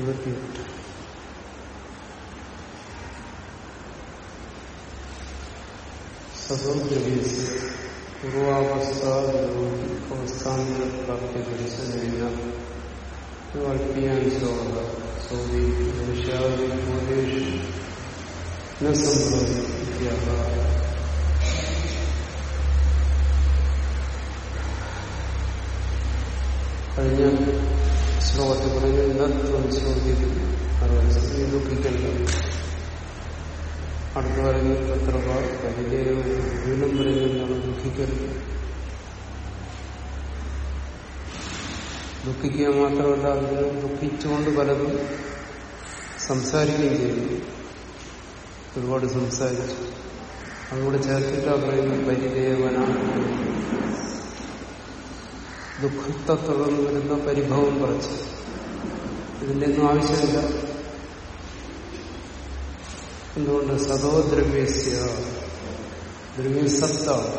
ഇരുപത്തിയെട്ട്. സദോദ്രവ്യസ് പ്രാപ്തി അല്പിയാൻ ശ്ലോക സോവി മനുഷ്യാദിബോധേഷു ന സംഭവിത്യാഹ കഴിഞ്ഞ ശ്ലോകത്തിൽ പറഞ്ഞു നത്വം ചോദ്യം നീ ദുഃഖിക്കണ്ട അടുത്ത പറയുന്ന തത്ര പരിചയം വീണ്ടും പറയുന്നതാണ് ദുഃഖിക്കരുത് ദുഃഖിക്കുക മാത്രമല്ല അതിന് ദുഃഖിച്ചുകൊണ്ട് പലതും സംസാരിക്കുകയും ചെയ്യുന്നു ഒരുപാട് സംസാരിച്ചു. അതുകൂടെ ചേർത്തിട്ട് പറയുന്നത് പരിദേവനാണ്. ദുഃഖത്തെ തുടർന്ന് വരുന്ന പരിഭവം കുറച്ച്. ഇതിന്റെ ഒന്നും ആവശ്യമില്ല. എന്തുകൊണ്ട് സതോ ദ്രവ്യസ്യ ദ്രവ്യം സത്താണ്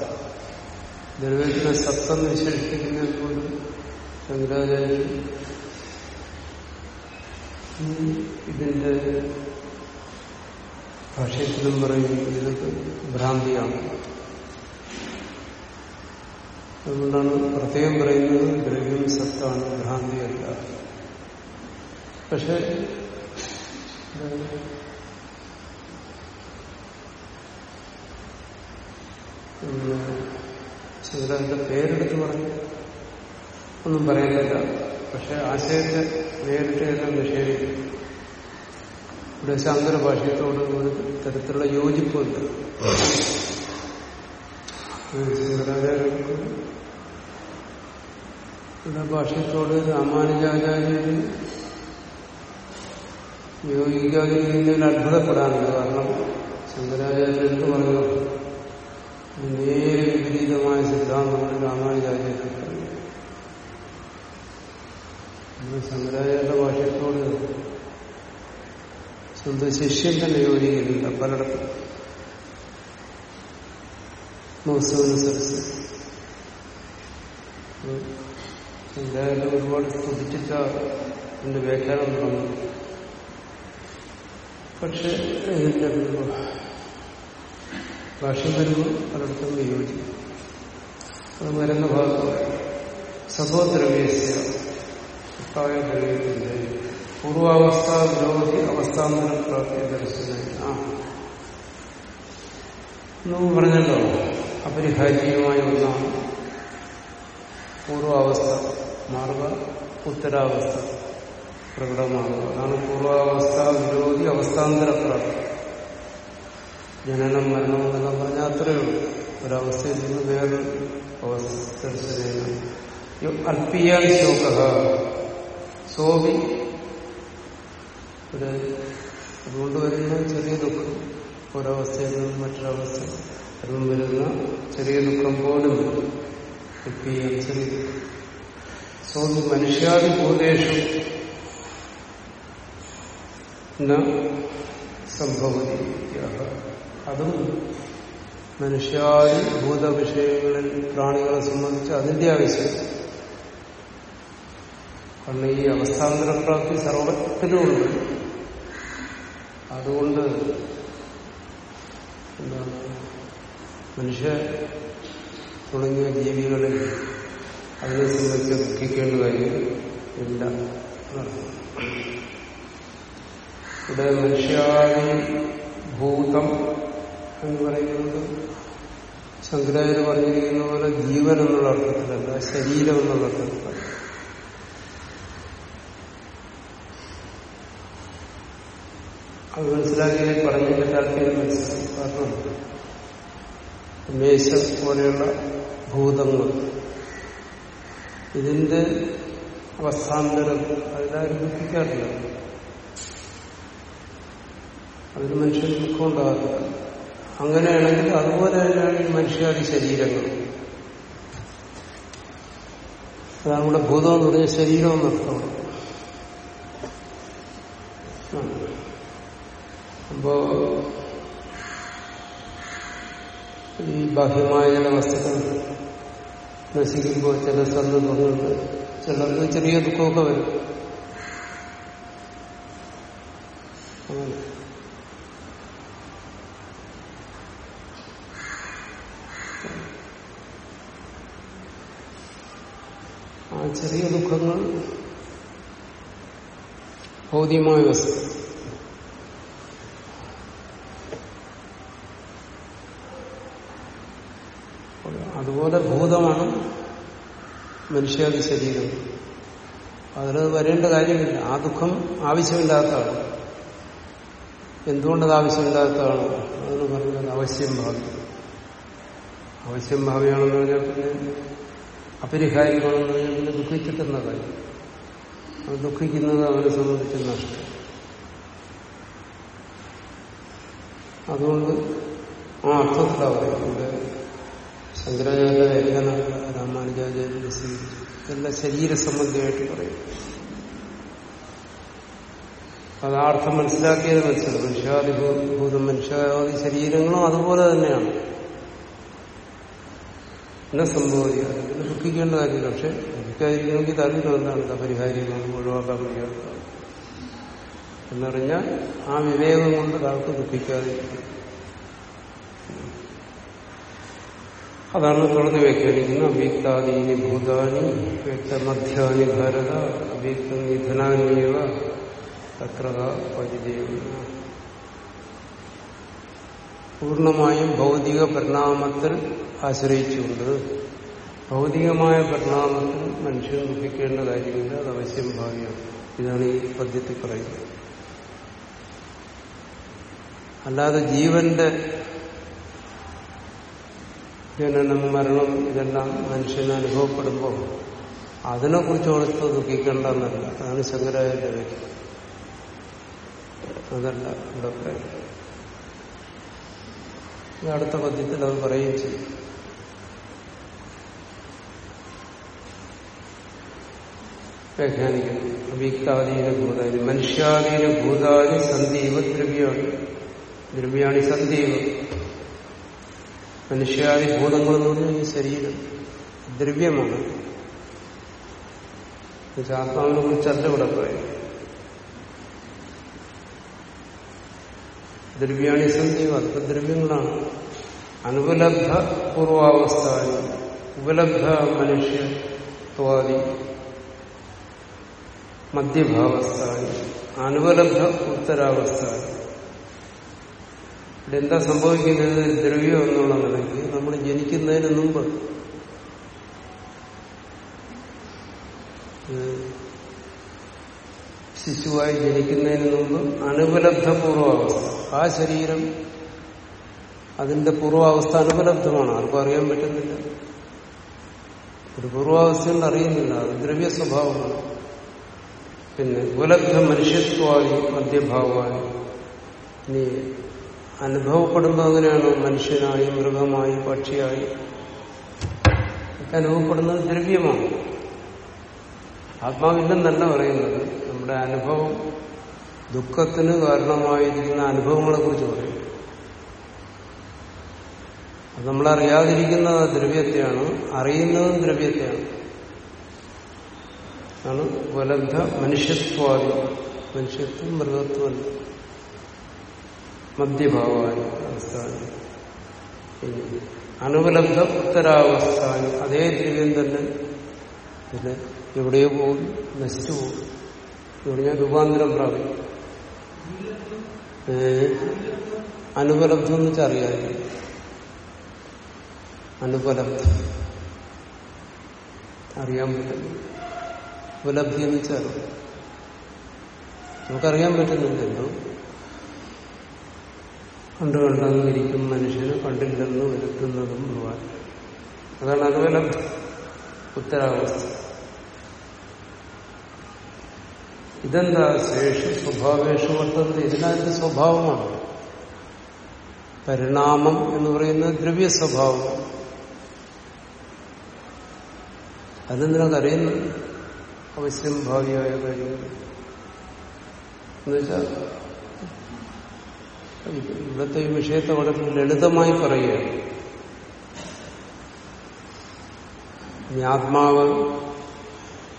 ദ്രവ്യത്തിനെ സത്തെന്ന് വിശേഷിപ്പിക്കുന്നത് കൊണ്ട് ശങ്കരാചാര്യൻ ഇതിന്റെ ഭാഷയത്തിലും പറയും ഇതൊക്കെ ഭ്രാന്തിയാണ്. അതുകൊണ്ടാണ് പ്രത്യേകം പറയുന്നത് ദ്രവ്യം സത്താണ് ഭ്രാന്തിയല്ല. പക്ഷെ ശങ്കരാന്റെ പേരെടുത്ത് പറഞ്ഞു? ഒന്നും പറയുന്നില്ല പക്ഷെ ആശയത്തെ നേരിട്ട് എല്ലാം നിഷേധിക്കും. ഇവിടെ ശങ്കര ഭാഷയത്തോട് ഒരു തരത്തിലുള്ള യോജിപ്പുണ്ട്. ശങ്കരാചാര്യർക്ക് ഇവിടെ ഭാഷയത്തോട് രാമാനുജാചാര്യന് യോഗിക്കാതിരിക്കുന്നതിൽ അത്ഭുതപ്പെടാനുണ്ട് കാരണം ശങ്കരാചാര്യ എന്ത് പറഞ്ഞു നേരെ വിപരീതമായ സിദ്ധാന്തമാണ് രാമാനുജാചാര്യൻ പറഞ്ഞു ശങ്കരാചാര്യന്റെ ഭാഷയത്തോട് സ്വന്തം ശിഷ്യൻ തന്നെ യോജിക്കുന്നില്ല പലയിടത്തും. മോസവനുസരിച്ച് ശങ്കരാചാര്യ ഒരുപാട് സ്തുതിച്ചിട്ട എന്റെ വ്യാഖ്യാനം തുടങ്ങുന്നു പക്ഷെ ഇതിന്റെ ഭാഷ്യം വരുമ്പോൾ പലയിടത്തും വിയോജിക്കും അത് വരുന്ന ഭാഗത്ത് സഹോദ്രവ്യസ്യ ദ്രവ്യത്തിന്റെ പൂർവാവസ്ഥ വിരോധി അവസ്ഥാന്തരം പ്രാപ്തി ദർശനം ആ. എന്ന് പറഞ്ഞല്ലോ. അപരിഹാര്യമായ ഒന്നാണ്. പൂർവാവസ്ഥ മാർഗ ഉത്തരാവസ്ഥ പ്രകടമാകുക അതാണ് പൂർവാവസ്ഥ വിരോധി അവസ്ഥാന്തര പ്രാപ്തി. ജനനം മരണം എന്നെല്ലാം പറഞ്ഞാൽ അത്രയേ ഉള്ളൂ. ഒരവസ്ഥയിൽ നിന്ന് വേറെ അവസ്ഥ അല്പിയാൻ ശോക. സോപി ഒരു അതുകൊണ്ട് വരുന്ന ചെറിയ ദുഃഖം. ഒരവസ്ഥയിൽ നിന്ന് മറ്റൊരവസ്ഥ. അതും വരുന്ന ചെറിയ ദുഃഖം പോലും അല്പിയാൻ ചെറിയ ദുഃഖം. സോപി മനുഷ്യാദിഭൂതേഷു സംഭവതി. അതും മനുഷ്യാദി ഭൂതവിഷയങ്ങളിൽ പ്രാണികളെ സംബന്ധിച്ച് അതിന്റെ ആവശ്യം കാരണം ഈ അവസ്ഥാന്തരപ്രാപ്തി സർവത്തിലുമുണ്ട് അതുകൊണ്ട് എന്താണ്? മനുഷ്യ തുടങ്ങിയ ജീവികളിൽ അതിനെ സംബന്ധിച്ച് ദുഃഖിക്കേണ്ട കാര്യം ഇല്ല ഇവിടെ മനുഷ്യാദി ഭൂതം എന്ന് പറയുന്നത് ശങ്കരാചാര്യ പറഞ്ഞിരിക്കുന്ന പോലെ ജീവൻ എന്നുള്ള അർത്ഥത്തിലല്ല ശരീരം എന്നുള്ള അർത്ഥത്തിലല്ല. അത് മനസ്സിലാക്കിയാൽ പറഞ്ഞതിന്റെ താല്പര്യം മനസ്സിലായി കാരണം മേശ പോലെയുള്ള ഭൂതങ്ങൾ. ഇതിന്റെ അവസ്ഥാന്തരം അതിലാരും ദുഃഖിക്കാറില്ല. അതിന് മനുഷ്യന് ദുഃഖം ഉണ്ടാകാറില്ല അങ്ങനെയാണെങ്കിൽ അതുപോലെ തന്നെയാണ് ഈ മനുഷ്യാദി ശരീരങ്ങൾ. അതാണ് ഇവിടെ ഭൂതം എന്ന് പറഞ്ഞ ശരീരം എന്നർത്ഥം അപ്പോ ഈ ബാഹ്യമായ ചില വസ്തുക്കൾ നശിക്കുമ്പോൾ ചില സന്ദർഭങ്ങളിൽ ചിലർക്ക് ചെറിയ ദുഃഖമൊക്കെ വരും അങ്ങനെ ആ ചെറിയ ദുഃഖങ്ങൾ ഭൗതികമായ വസ്തു. അതുപോലെ ഭൂതമാണ് മനുഷ്യാദി ശരീരം. അതിലത് വരേണ്ട കാര്യമില്ല. ആ ദുഃഖം ആവശ്യമില്ലാത്തതാണ്. എന്തുകൊണ്ടത് ആവശ്യമില്ലാത്തതാണ്? അതിന് പറയുന്നത് അവശ്യം ഭാവി. അവശ്യം ഭാവിയാണെന്ന് പറഞ്ഞാൽ പിന്നെ പറഞ്ഞാൽ പിന്നെ ദുഃഖിച്ചിട്ടെന്ന കാര്യം അത് ദുഃഖിക്കുന്നത് അവനെ സംബന്ധിച്ച് നഷ്ടം. അതുകൊണ്ട് ആ അർത്ഥത്തിലാണ് ഇവിടെ ശങ്കരാചാര്യ വ്യാഖ്യാനങ്ങൾ രാമാനുജാചാര്യ സ്വീകരിച്ചു ഇതെല്ലാം ശരീര സംബന്ധിയായിട്ട് പറയും. അത് ആ അർത്ഥം മനസ്സിലാക്കിയത് മനസ്സിലാക്കും മനുഷ്യാദി ഭൂതം മനുഷ്യാദി ശരീരങ്ങളും അതുപോലെ തന്നെയാണ്. എന്നെ സംഭവിക്കുക ദുഃഖിക്കേണ്ട കാര്യമില്ല. പക്ഷെ ദുഃഖിക്കാതിരിക്കണമെങ്കിൽ തരുന്നത് എന്താണ് പരിഹാരിക്കുന്നത് ഒഴിവാക്കാൻ വയ്യാത്ത പറഞ്ഞാൽ ആ വിവേകം കൊണ്ട് ഒരാൾക്ക് ദുഃഖിക്കാതിരിക്കും അതാണ് തുറന്നു വ്യാഖ്യാനിക്കുന്നത് അവ്യക്താദീനി ഭൂതാനി വ്യക്തമധ്യാനി ഭാരത അവ്യക്ത നിധനാനിയവ തക്രത പരിചയം പൂർണമായും ഭൗതിക പരിണാമത്തിൽ ആശ്രയിച്ചുകൊണ്ട് ഭൗതികമായ പരിണാമത്തിൽ മനുഷ്യൻ ദുഃഖിക്കേണ്ട കാര്യമില്ല അത് അവശ്യം ഭാവിയാണ് ഇതാണ് ഈ പദ്യത്തിൽ പറയുന്നത്. അല്ലാതെ ജീവന്റെ ജനനം മരണം ഇതെല്ലാം മനുഷ്യന് അനുഭവപ്പെടുമ്പോൾ അതിനെക്കുറിച്ച് ഓർത്ത് ദുഃഖിക്കേണ്ടെന്നല്ല അതാണ് ശങ്കരാചാര്യ അതല്ല ഇവിടെ പറയുന്നത്. അടുത്ത പദ്യത്തിൽ അത് പറയുകയും ചെയ്യും. വ്യാഖ്യാനിക്കുന്നു അവ്യക്താധീന ഭൂതാനി മനുഷ്യാധീന ഭൂതാനി സന്ദീപ ദ്രവ്യമാണ് ദ്രവ്യാണി സന്ദീപം. മനുഷ്യാദി ഭൂതങ്ങൾ എന്ന് പറഞ്ഞാൽ ഈ ശരീരം ദ്രവ്യമാണ്. ആത്മാവിനെ കുറിച്ചല്ല ഇവിടെ പറയും ദ്രവ്യാണി സന്ദീപം അതൊക്കെ ദ്രവ്യങ്ങളാണ് അനുപലബ്ധ പൂർവാവസ്ഥ ഉപലബ്ധ മനുഷ്യത്വാദി മധ്യഭാവസ്ഥ അനുപലബ്ധ ഉത്തരാവസ്ഥ ഇവിടെ എന്താ സംഭവിക്കുന്നത്? ദ്രവ്യം എന്നുള്ള നിലയ്ക്ക് നമ്മൾ ജനിക്കുന്നതിന് മുമ്പ് ശിശുവായി ജനിക്കുന്നതിന് മുമ്പ് അനുപലബ്ധ പൂർവാവസ്ഥ ആ ശരീരം അതിന്റെ പൂർവാവസ്ഥ അനുപലബ്ധമാണ്. ആർക്കും അറിയാൻ പറ്റുന്നില്ല. ഒരു പൂർവാവസ്ഥയുണ്ട് അറിയുന്നില്ല. അത് ദ്രവ്യ സ്വഭാവമാണ് പിന്നെ ഉപലബ്ധ മനുഷ്യത്വമായി മധ്യഭാവമായി ഇനി അനുഭവപ്പെടുന്നത് അങ്ങനെയാണ്. മനുഷ്യനായി മൃഗമായി പക്ഷിയായി. ഒക്കെ അനുഭവപ്പെടുന്നത് ദ്രവ്യമാണ്. ആത്മാവില്ലെന്നല്ല പറയുന്നത്. നമ്മുടെ അനുഭവം ദുഃഖത്തിന് കാരണമായിരിക്കുന്ന അനുഭവങ്ങളെ കുറിച്ച് പറയും. അത് നമ്മളറിയാതിരിക്കുന്നത് ദ്രവ്യത്തെയാണ് അറിയുന്നതും ദ്രവ്യത്തെയാണ്. ആണ്. വലന്ധ മനുഷ്യത്വാദി. മനുഷ്യത്വം മൃഗത്വമല്ല മധ്യഭാവാനി അവസ്ഥാനം അനുപലബ്ധ ഉത്തരാവസ്ഥാനം. അതേ ദ്രവ്യം തന്നെ പിന്നെ എവിടെയോ പോകും നശിച്ചു പോകും. ഇവിടെ ഞാൻ രൂപാന്തരം പ്രാപിക്കും. അനുപലബ്ധം എന്ന് വെച്ചാൽ അറിയാതെ അനുപലബ്ധം അറിയാൻ പറ്റുന്നു ഉപലബ്ധി എന്ന് വെച്ചാൽ നമുക്കറിയാൻ പറ്റുന്നില്ലല്ലോ കണ്ടു കണ്ടെന്നിരിക്കും മനുഷ്യന് കണ്ടില്ലെന്ന് വരുത്തുന്നതും ഭഗവാൻ അതാണ് അനുപലബ്ധ ഉത്തരാവസ്ഥ. ഇതെന്താ ശേഷ സ്വഭാവേഷ വർത്തത് ഇതിനതിന്റെ സ്വഭാവമാണ്. പരിണാമം എന്ന് പറയുന്നത് ദ്രവ്യ സ്വഭാവം അതിനെന്തിനാ അറിയുന്നു അവശ്യം ഭാവിയായ കാര്യങ്ങൾ എന്നുവെച്ചാൽ ഇവിടുത്തെ ഈ വിഷയത്തെ വളരെ ലളിതമായി പറയുകയാണ്. ഇനി ആത്മാവ്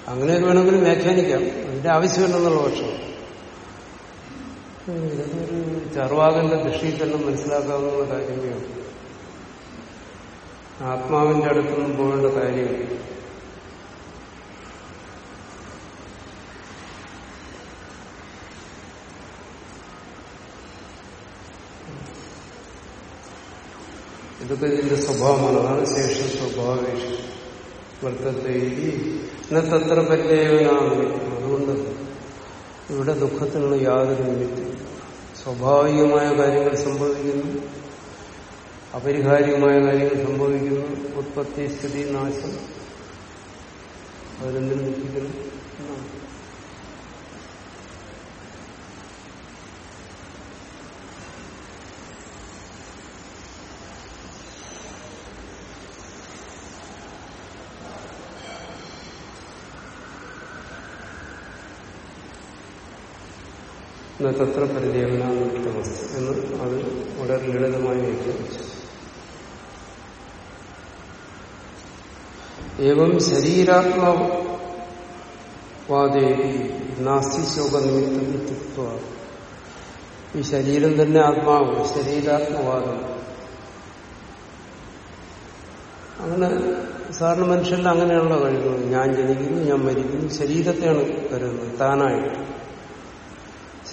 അങ്ങനെയൊക്കെ വേണമെങ്കിൽ വ്യാഖ്യാനിക്കാം. അതിന്റെ ആവശ്യമില്ലെന്നുള്ള പക്ഷം. ഇതൊരു ചർവാകന്റെ ദൃഷ്ടിയിൽ തന്നെ മനസ്സിലാക്കാവുന്ന കാര്യമേ ആത്മാവിന്റെ അടുത്തൊന്നും പോകേണ്ട കാര്യമില്ല ഇതൊക്കെ ഇതിന്റെ സ്വഭാവമാണ് അതാണ് ശേഷ സ്വഭാവേഷ വർത്തത്തെ തത്ര പരിചയവനാണ് അതുകൊണ്ട് ഇവിടെ ദുഃഖത്തിനുള്ള യാതൊരു നിമിത്തം. സ്വാഭാവികമായ കാര്യങ്ങൾ സംഭവിക്കുന്നു. അപരിഹാര്യമായ കാര്യങ്ങൾ സംഭവിക്കുന്നു. ഉത്പത്തി സ്ഥിതി നാശം. അതിനെന്തിനും ദുഃഖിക്കുന്നു. തത്ര പരിചയവനാമസ്തി എന്ന് അത് വളരെ ലളിതമായി വ്യാഖ്യാനിച്ചു. ഏവം ശരീരാത്മവാദേവി നാസ്തി ശോക വ്യക്തിത്വ ഈ ശരീരം തന്നെ ആത്മാവ് ശരീരാത്മവാദം. അങ്ങനെ സാധാരണ മനുഷ്യരിൽ അങ്ങനെയുള്ള കഴിവുകൾ ഞാൻ ജനിക്കുന്നു ഞാൻ മരിക്കുന്നു ശരീരത്തെയാണ് കരുതുന്നത്. താനായിട്ട്.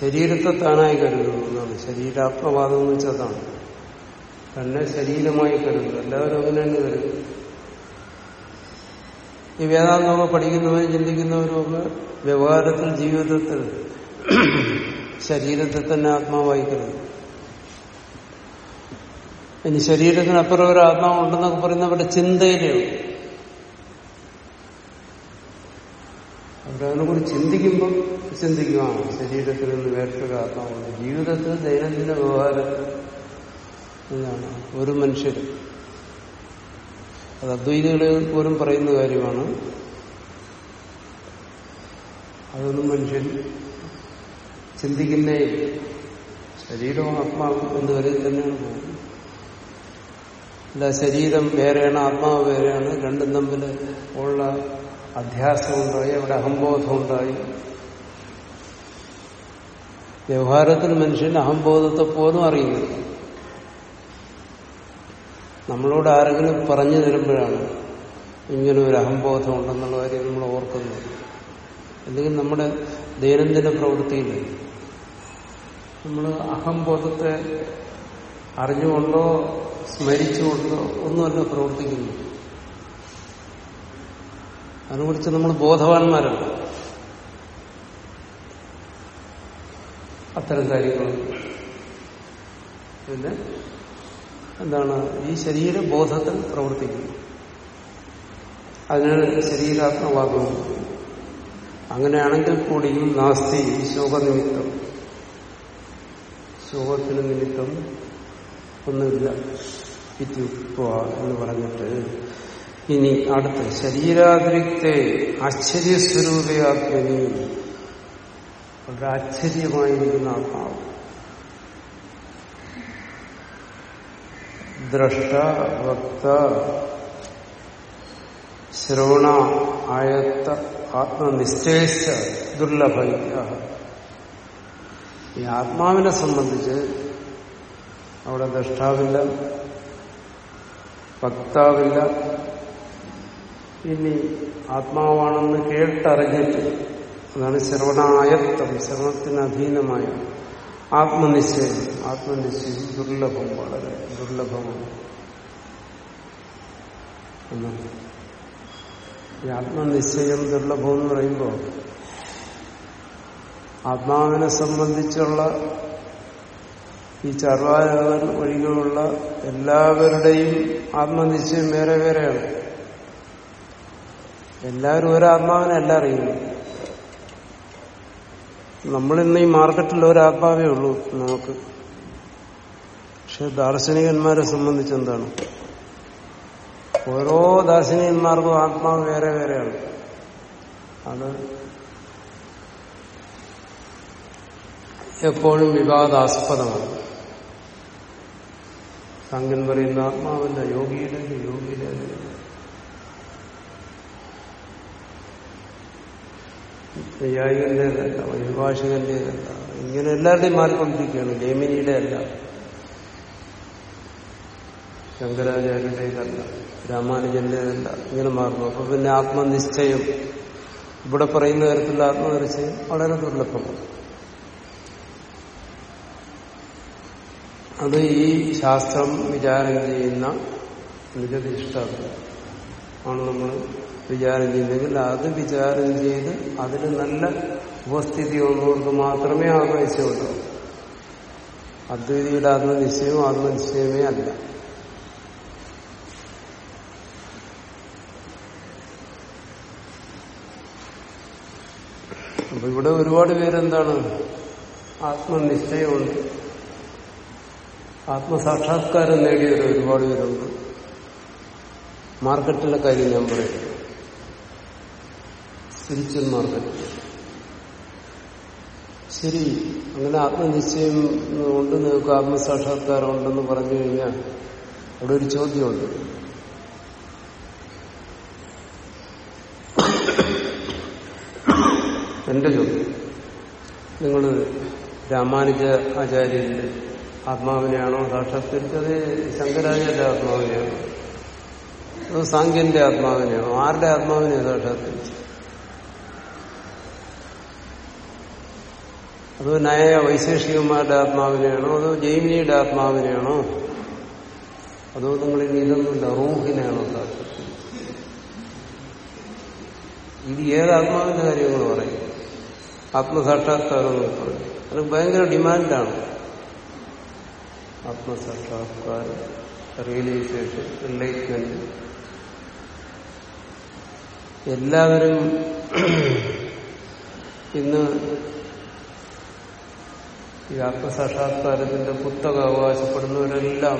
ശരീരത്തെ താനായി കരുതുന്നു. എന്നാണ്. ശരീരാത്മവാദം എന്ന് വെച്ചാൽ അതാണ്. തന്നെ ശരീരമായി കരുതുന്നു. എല്ലാവരും അങ്ങനെ തന്നെ കരുതുന്നു. ഈ വേദാന്തമൊക്കെ പഠിക്കുന്നവരും ചിന്തിക്കുന്നവരുമൊക്കെ വ്യവഹാരത്തിൽ ജീവിതത്തിൽ ശരീരത്തെ തന്നെ ആത്മാവായി കരുതുന്നു. ഇനി ശരീരത്തിനപ്പുറം ഒരു ആത്മാവുണ്ടെന്നൊക്കെ പറയുന്നവരുടെ ചിന്തയിലാണ് അവരതിനെ കുറിച്ച് ചിന്തിക്കുമ്പോൾ ചിന്തിക്കുക ശരീരത്തിൽ നിന്ന് ആത്മാവുണ്ട് ജീവിതത്തിൽ ദൈനംദിന വ്യവഹാരത്തിൽ എന്താണ് ഒരു മനുഷ്യർ അത് അദ്വൈതികളെ പോലും പറയുന്ന കാര്യമാണ്. അതൊന്നും മനുഷ്യൻ ചിന്തിക്കുന്നേ ശരീരവും ആത്മാവും എന്ന് വരെ തന്നെയാണ് അല്ല ശരീരം വേറെയാണ് ആത്മാവ് വേറെയാണ് രണ്ടും തമ്മിൽ ഉള്ള അധ്യാസം ഉണ്ടായി അവിടെ അഹംബോധം ഉണ്ടായി വ്യവഹാരത്തിൽ മനുഷ്യൻ അഹംബോധത്തെ പോലും അറിയുന്നില്ല നമ്മളോട് ആരെങ്കിലും പറഞ്ഞു തരുമ്പോഴാണ് ഇങ്ങനെ ഒരു അഹംബോധം ഉണ്ടെന്നുള്ള കാര്യം നമ്മൾ ഓർക്കുന്നത്. അല്ലെങ്കിൽ നമ്മുടെ ദൈനംദിന പ്രവൃത്തിയിൽ നമ്മൾ അഹംബോധത്തെ അറിഞ്ഞുകൊണ്ടോ സ്മരിച്ചുകൊണ്ടോ ഒന്നുമല്ല പ്രവർത്തിക്കുന്നു അതിനെക്കുറിച്ച് നമ്മൾ ബോധവാന്മാരല്ല. അത്തരം കാര്യങ്ങൾ പിന്നെ എന്താണ്? ഈ ശരീരബോധത്തിൽ പ്രവർത്തിക്കുന്നു. അതിനാണ് ശരീരാത്മവാദം. അങ്ങനെയാണെങ്കിൽ കൂടിയും നാസ്തി ശോകനിമിത്തം. ശോകത്തിന് നിമിത്തം ഒന്നുമില്ല. ഇത്യുക്വ എന്ന് പറഞ്ഞിട്ട് ഇനി അടുത്ത് ശരീരാതിരിക്തെ ആശ്ചര്യസ്വരൂപയാത്മനി വളരെ ആശ്ചര്യമായിരിക്കുന്ന ആത്മാവ്. ദ്രഷ്ട വക്ത ശ്രവണ ആയത്ത ആത്മനിശ്ചയിച്ച ദുർലഭ ഈ ആത്മാവിനെ സംബന്ധിച്ച് അവിടെ ദ്രഷ്ടാവില്ല വക്താവില്ല ഇനി ആത്മാവാണെന്ന് കേട്ടറിഞ്ഞിട്ട് അതാണ് ശ്രവണായത്വം ശ്രവണത്തിന് അധീനമായ ആത്മനിശ്ചയം. ആത്മനിശ്ചയം ദുർലഭം വളരെ ദുർലഭമാണ് ഈ ആത്മനിശ്ചയം ദുർലഭം എന്ന് പറയുമ്പോൾ ആത്മാവിനെ സംബന്ധിച്ചുള്ള ഈ ചർവായകൻ ഒഴികെയുള്ള എല്ലാവരുടെയും ആത്മനിശ്ചയം വേറെ വേറെയാണ്. എല്ലാവരും ഒരാത്മാവിനെ അല്ല അറിയുന്നു നമ്മളിന്ന് ഈ മാർക്കറ്റിൽ ഒരാത്മാവേ ഉള്ളൂ നമുക്ക്. പക്ഷെ ദാർശനികന്മാരെ സംബന്ധിച്ച് എന്താണ്? ഓരോ ദാർശനികന്മാർക്കും ആത്മാവ് വേറെ വേറെയാണ്. അത് എപ്പോഴും വിവാദാസ്പദമാണ്. സംഘൻ പറയുന്ന ആത്മാവല്ല യോഗിയുടെ യോഗിയുടെ നൈയായികന്റേതല്ല വൈഭാഷികന്റേതല്ല ഇങ്ങനെ എല്ലാവരുടെയും മാറിക്കൊണ്ടിരിക്കുകയാണ് ജൈമിനിയുടെ അല്ല ശങ്കരാചാര്യയുടേതല്ല രാമാനുജന്റേതല്ല ഇങ്ങനെ മാറുന്നു. അപ്പൊ പിന്നെ ആത്മനിശ്ചയം ഇവിടെ പറയുന്ന തരത്തിലുള്ള ആത്മനിശ്ചയം വളരെ ദുർലഭമാണ്. അത് ഈ ശാസ്ത്രം വിചാരം ചെയ്യുന്ന നിജനിഷ്ഠം ആണ് നമ്മൾ വിചാരം ചെയ്യുന്നെങ്കിൽ അത് വിചാരം ചെയ്ത് അതിന് നല്ല ഉപസ്ഥിതി ഉള്ളവർക്ക് മാത്രമേ ആത്മനിശ്ചയമുള്ളൂ അദ്വൈതിയുടെ ആത്മനിശ്ചയവും ആത്മനിശ്ചയമേ അല്ല. അപ്പൊ ഇവിടെ ഒരുപാട് പേരെന്താണ്? ആത്മനിശ്ചയമുണ്ട്. ആത്മസാക്ഷാത്കാരം നേടിയവർ ഒരുപാട് പേരുണ്ട്. മാർക്കറ്റിലെ കാര്യം ഞാൻ പറയും മാർക്കറ്റ് ശരി അങ്ങനെ ആത്മനിശ്ചയം കൊണ്ട് നിങ്ങൾക്ക് ആത്മസാക്ഷാത്കാരം ഉണ്ടെന്ന് പറഞ്ഞു കഴിഞ്ഞാൽ അവിടെ ഒരു ചോദ്യമുണ്ട്. എന്റെ ചോദ്യം. നിങ്ങൾ രാമാനുജ ആചാര്യന്റെ ആത്മാവിനെയാണോ സാക്ഷാത്കരിച്ചത്? ശങ്കരാചാര്യ ആത്മാവിനെയാണോ? അതോ സാങ്കേന്റെ ആത്മാവിനെയാണോ? ആരുടെ ആത്മാവിനെ സാക്ഷാത്കരിച്ചു അതോ നയ വൈശേഷികന്മാരുടെ ആത്മാവിനെയാണോ? അതോ ജൈമിനിയുടെ ആത്മാവിനെയാണോ? അതോ നിങ്ങൾ ഇനി ഇതൊന്നുമില്ല റൂഹിനെയാണോ ഇത് ഏത് ആത്മാവിന്റെ കാര്യങ്ങൾ പറയും? ആത്മസാക്ഷാത്കാരം പറയും. അത് ഭയങ്കര ഡിമാൻഡാണ്. ആത്മസാക്ഷാത്കാരം റിയലൈസേഷൻ എൻലൈറ്റ്മെന്റ്. എല്ലാവരും ഇന്ന് ഈ ആത്മസാക്ഷാത്കാരത്തിന്റെ പുസ്തക അവകാശപ്പെടുന്നവരെല്ലാം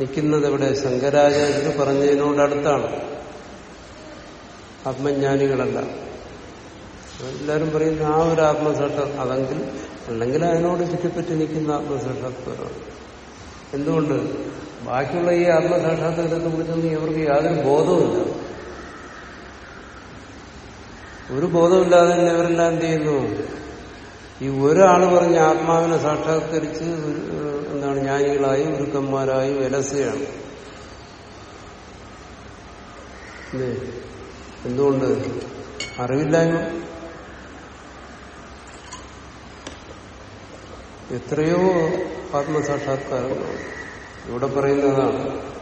നിൽക്കുന്നത് ഇവിടെ ശങ്കരാചാര്യർ പറഞ്ഞതിനോടടുത്താണ് ആത്മജ്ഞാനികളല്ല. എല്ലാവരും പറയുന്ന ആ ഒരു ആത്മസാക്ഷാ അതെങ്കിൽ അല്ലെങ്കിൽ അതിനോട് ചുറ്റിപ്പറ്റി നിൽക്കുന്ന ആത്മസാക്ഷാത്കാരമാണ്. എന്തുകൊണ്ട്? ബാക്കിയുള്ള ഈ ആത്മസാക്ഷാത്കാരത്തെ കുറിച്ചൊന്നും ഇവർക്ക് യാതൊരു ബോധവുമില്ല. ഒരു ബോധമില്ലാതെ തന്നെ ഇവരെല്ലാം എന്ത് ചെയ്യുന്നു? ഈ ഒരാൾ പറഞ്ഞ ആത്മാവിനെ സാക്ഷാത്കരിച്ച് എന്താണ് ജ്ഞാനികളായും ഗുരുക്കന്മാരായും വിലസുകയാണ് എന്തുകൊണ്ട്? അറിവില്ലായ്മ? എത്രയോ ആത്മസാക്ഷാത്കാരങ്ങൾ. ഇവിടെ പറയുന്നതാണ്.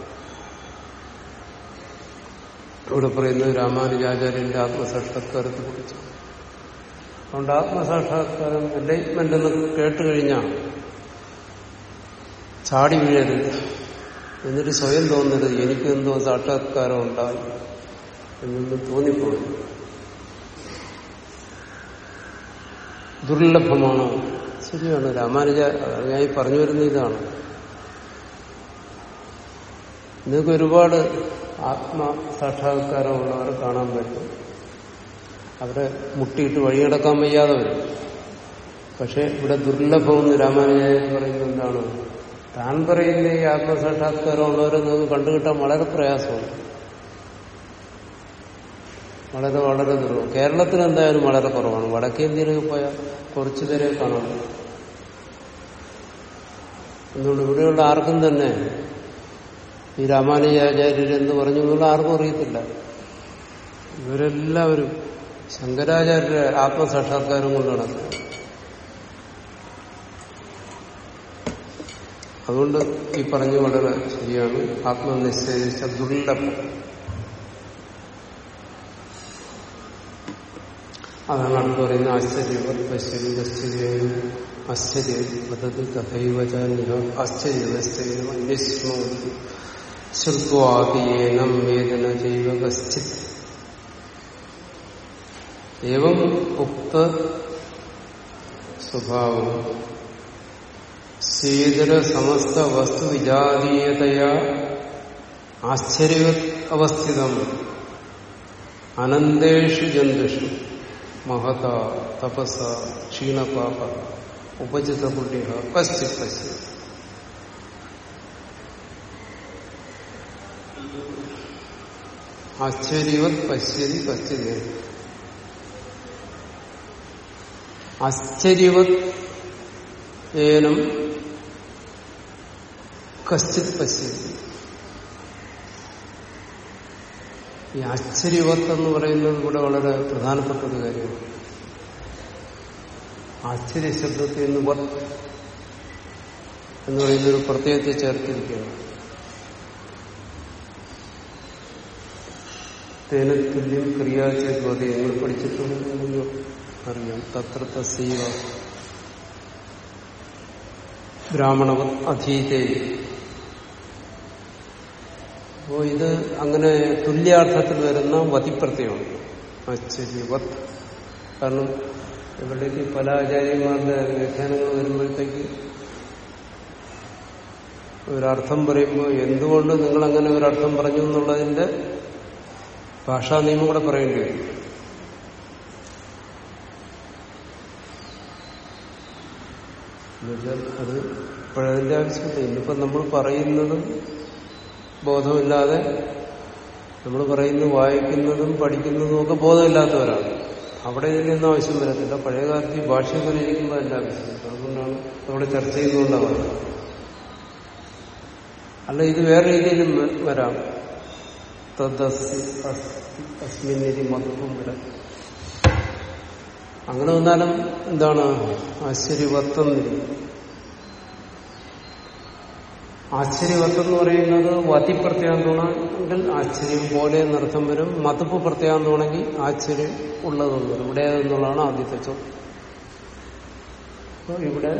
ഇവിടെ പറയുന്നത് രാമാനുജാചാര്യന്റെ ആത്മസാക്ഷാത്കാരത്തെ കുറിച്ച് അതുകൊണ്ട് ആത്മസാക്ഷാത്കാരം എൻലൈറ്റ്മെന്റ് എന്ന് കേട്ട് കഴിഞ്ഞാൽ ചാടി വീഴരുത്. എന്നിട്ട് സ്വയം തോന്നരുത് എനിക്കെന്തോ സാക്ഷാത്കാരം ഉണ്ടായി എന്നൊന്ന് തോന്നിപ്പോയി. ദുർലഭമാണ്. ശരിയാണ് രാമാനുജ ഞാൻ പറഞ്ഞു വരുന്ന ഇതാണ്. നിങ്ങൾക്ക് ഒരുപാട് ആത്മസാക്ഷാത്കാരമുള്ളവരെ കാണാൻ പറ്റും. അവരെ മുട്ടിയിട്ട് വഴിയടക്കാൻ വയ്യാതെ വരും. പക്ഷെ ഇവിടെ ദുർലഭമെന്ന് രാമാനുജായ പറയുന്നത് എന്താണ്? താൻ പറയുന്ന ഈ ആത്മസാക്ഷാത്കാരമുള്ളവരെ നിങ്ങൾക്ക് കണ്ടുകിട്ടാൻ വളരെ പ്രയാസമാണ്. വളരെ വളരെ ദുർലഭം. കേരളത്തിൽ എന്തായാലും വളരെ കുറവാണ്. വടക്കേ ഇന്ത്യയിലേക്ക് പോയാൽ കുറച്ചു പേരെ കാണാം. എന്തുകൊണ്ട്? ഇവിടെയുള്ള ആർക്കും തന്നെ ഈ രാമാനുജാചാര്യർ എന്ന് പറഞ്ഞു എന്നുള്ള ആർക്കും അറിയത്തില്ല. ഇവരെല്ലാവരും ശങ്കരാചാര്യ ആത്മസാക്ഷാത്കാരം കൊണ്ട് നടക്കുക അതുകൊണ്ട് ഈ പറഞ്ഞു വളരെ ശരിയാണ്. ആത്മനിശ്ചയിച്ച ദുർലഭം. അതാണ് അടുത്ത് പറയുന്ന ആശ്ചര്യവർ പശ്ചര്യം ആശ്ചര്യം ആശ്ചര്യം വദതി കഥൈവചാന്യ ആശ്ചര്യവസ്ഥയും അന്വേഷിക്കണമെന്ന് ശ്രുത്വാദിയേനം വേദന ചെയ്വ കശ്ചിത്. ഏവം ഉക്ത സ്വഭാവം. സേതര സമസ്ത വസ്തു വിജാതീയതയാ ആശ്ചര്യ അവസ്ഥിതം. അനന്തേഷു ജന്തുഷു മഹത തപസ ക്ഷീണപാപ ഉപചിത പുണ്യ പശ്ചി പശ്യ ആശ്ചര്യവത് പശ്യതി പശ്യതി ആശ്ചര്യവത് ഏനം കശ്ചിത് പശ്യത്തി ഈ ആശ്ചര്യവത്ത് എന്ന് പറയുന്നത് ഇവിടെ വളരെ പ്രധാനപ്പെട്ട ഒരു കാര്യമാണ്. ആശ്ചര്യ ശബ്ദത്തിൽ നിന്ന് വത്ത് എന്ന് പറയുന്ന ഒരു പ്രത്യേകത്തെ ചേർത്തിരിക്കുകയാണ്. തേന തുല്യം ക്രിയാചേത്വത നിങ്ങൾ പഠിച്ചിട്ടുണ്ടെങ്കിൽ അറിയാം തത്ര തസീവ ബ്രാഹ്മണവ അധീതേ. അപ്പോ ഇത് അങ്ങനെ തുല്യാർത്ഥത്തിൽ വരുന്ന വതിപ്രത്യമാണ് ആശ്ചര്യവത്. കാരണം ഇവിടേക്ക് പല ആചാര്യന്മാരുടെ വ്യാഖ്യാനങ്ങൾ വരുമ്പോഴത്തേക്ക് ഒരർത്ഥം പറയുമ്പോൾ എന്തുകൊണ്ട് നിങ്ങൾ അങ്ങനെ ഒരർത്ഥം പറഞ്ഞു എന്നുള്ളതിന്റെ ഭാഷാ നിയമം കൂടെ പറയേണ്ടി വരും. എന്നുവെച്ചാൽ അത് ഇപ്പോഴതിന്റെ ആവശ്യമില്ല ഇന്നിപ്പം നമ്മൾ പറയുന്നതും ബോധമില്ലാതെ നമ്മൾ പറയുന്നത് വായിക്കുന്നതും പഠിക്കുന്നതും ഒക്കെ ബോധമില്ലാത്തവരാണ്. അവിടെ ഇതിനൊന്നും ആവശ്യം വരത്തില്ല. പഴയകാലത്ത് ഈ ഭാഷ പരിഹരിക്കുമ്പോൾ അതിന്റെ ആവശ്യമില്ല അതുകൊണ്ടാണ് അവിടെ ചർച്ച ചെയ്യുന്നുണ്ടാവുക അല്ല ഇത് വേറെ രീതിയിലും വരാം. തദ്സ് തസ്മിന്നിരി മതവും വരാം. അങ്ങനെ വന്നാലും എന്താണ്? ആശ്ചര്യവത്വം ആശ്ചര്യവത്വം എന്ന് പറയുന്നത് വതി പ്രത്യാന്തമാണെങ്കിൽ ആശ്ചര്യം പോലെ എന്നർത്ഥം വരും. മതപ്പ് പ്രത്യാന്തോണെങ്കിൽ ആശ്ചര്യം ഉള്ളതെന്ന് വരും. ഇവിടെ എന്നുള്ളതാണ് ആദ്യത്തെ ചോദ്യം. അപ്പോൾ ഇവിടെ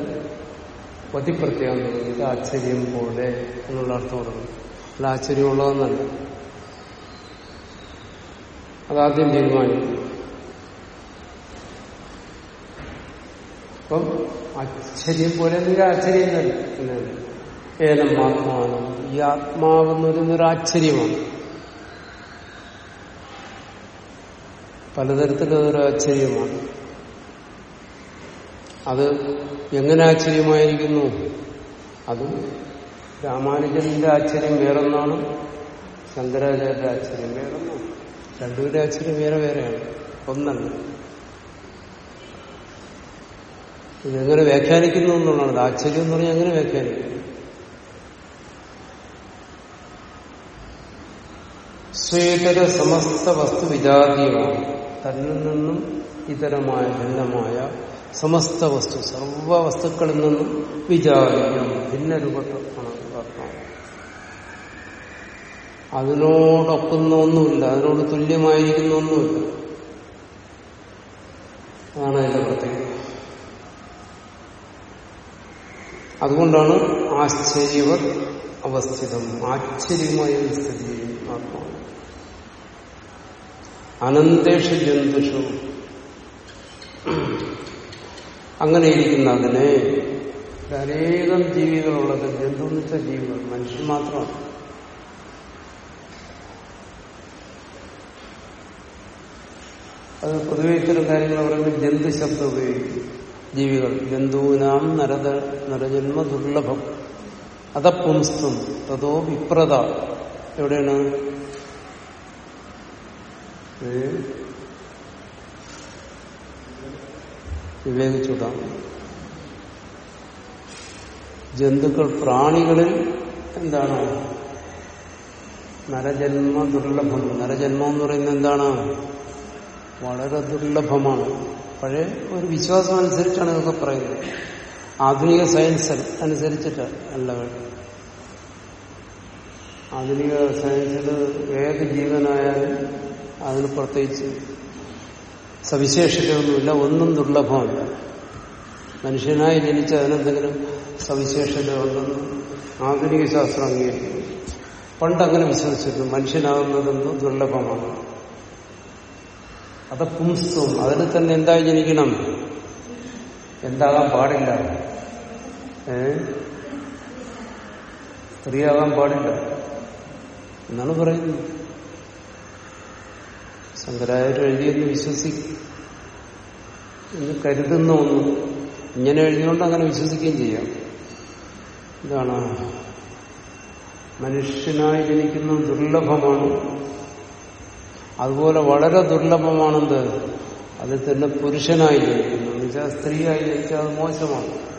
വതി പ്രത്യാന്തം ഇത് ആശ്ചര്യം പോലെ എന്നുള്ള അർത്ഥം കൊടുക്കും അല്ല ആശ്ചര്യമുള്ളതെന്നല്ല. അതാദ്യം തീരുമാനിക്കും അപ്പം ആശ്ചര്യം പോലെ ആശ്ചര്യം തന്നെ ഏനം ആത്മാവാണ്? ഈ ആത്മാവെന്ന് പറയുന്നൊരു ആശ്ചര്യമാണ് പലതരത്തിലതൊരു ആശ്ചര്യമാണ് അത് എങ്ങനെ ആശ്ചര്യമായിരിക്കുന്നു? അത് രാമാനുജന്റെ ആശ്ചര്യം വേറൊന്നാണ്. ശങ്കരാചാര്യന്റെ ആശ്ചര്യം വേറൊന്നാണ്. രണ്ടുപേരുടെ ആശ്ചര്യം വേറെ വേറെയാണ്. ഒന്നല്ല. ഇതെങ്ങനെ വ്യാഖ്യാനിക്കുന്നു എന്നുള്ളതാണ്. ആശ്ചര്യം എന്ന് പറഞ്ഞാൽ എങ്ങനെ വ്യാഖ്യാനിക്കുന്നു. സ്വേതര സമസ്ത വസ്തു വിജാതീയമാണ്. തന്നിൽ നിന്നും ഇതരമായ ഭിന്നമായ സമസ്ത വസ്തു സർവ വസ്തുക്കളിൽ നിന്നും വിചാരിക്കണം ഭിന്ന രൂപത്താണ് അർത്ഥം അതിനോടൊക്കുന്ന ഒന്നുമില്ല അതിനോട് തുല്യമായിരിക്കുന്ന ഒന്നുമില്ല അതാണ് അതിന്റെ പ്രത്യേകത. അതുകൊണ്ടാണ് ആശ്ചര്യവർ അവസ്ഥിതം ആശ്ചര്യമായ സ്ഥിതി ആത്മാവ്. അനന്തേഷ ജന്തുഷു. അങ്ങനെ ഇരിക്കുന്ന അതിനെ അനേകം ജീവികളുള്ളത് ജന്തു ജീവികൾ മനുഷ്യൻ മാത്രമാണ്. അത് പൊതുവെ ഇത്തരം കാര്യങ്ങൾ പറയുമ്പോൾ ജന്തു ശബ്ദം ഉപയോഗിക്കും. ജീവികൾ ജന്തുവിനാം നരത നരജന്മ ദുർലഭം അതപ്പുംസ്തും തതോ വിപ്രത. എവിടെയാണ്? ഏ? വിവേകിച്ചുകൂടാം ജന്തുക്കൾ പ്രാണികളിൽ എന്താണ്? നരജന്മ ദുർലഭം നരജന്മം എന്ന് പറയുന്നത് എന്താണ്? വളരെ ദുർലഭമാണ്. പഴയ ഒരു വിശ്വാസം അനുസരിച്ചാണ് ഇതൊക്കെ പറയുന്നത്. ആധുനിക സയൻസ് അനുസരിച്ചിട്ട് അല്ല ആധുനിക സയൻസിൽ ഏത് ജീവനായാലും അതിന് പ്രത്യേകിച്ച് സവിശേഷതയൊന്നുമില്ല ഒന്നും ദുർലഭമല്ല. മനുഷ്യനായി ജനിച്ച അതിനെന്തെങ്കിലും സവിശേഷതയുണ്ടെന്ന് ആധുനിക ശാസ്ത്രം അംഗീകരിക്കുന്നു. പണ്ടങ്ങനെ വിശ്വസിച്ചിരുന്നു മനുഷ്യനാകുന്നതെന്തോ ദുർലഭമാണ്. അത് പുംസ്തും അതിൽ തന്നെ എന്തായി ജനിക്കണം? എന്താകാൻ പാടില്ല. ഏ? സ്ത്രീയാകാൻ പാടില്ല. എന്നാണ് പറയുന്നത്. ശങ്കരാചാര്യ എഴുതിയെന്ന് വിശ്വസിക്കും എന്ന് കരുതുന്ന ഒന്ന് ഇങ്ങനെ എഴുതിയോണ്ട് അങ്ങനെ വിശ്വസിക്കുകയും ചെയ്യാം. ഇതാണ്. മനുഷ്യനായി ജനിക്കുന്നത് ദുർലഭമാണ് അതുപോലെ വളരെ ദുർലഭമാണെന്ത്? അതിൽ തന്നെ പുരുഷനായി ജനിക്കുന്നു എന്നുവെച്ചാൽ സ്ത്രീയായി ജനിച്ചാൽ അത് മോശമാണ്.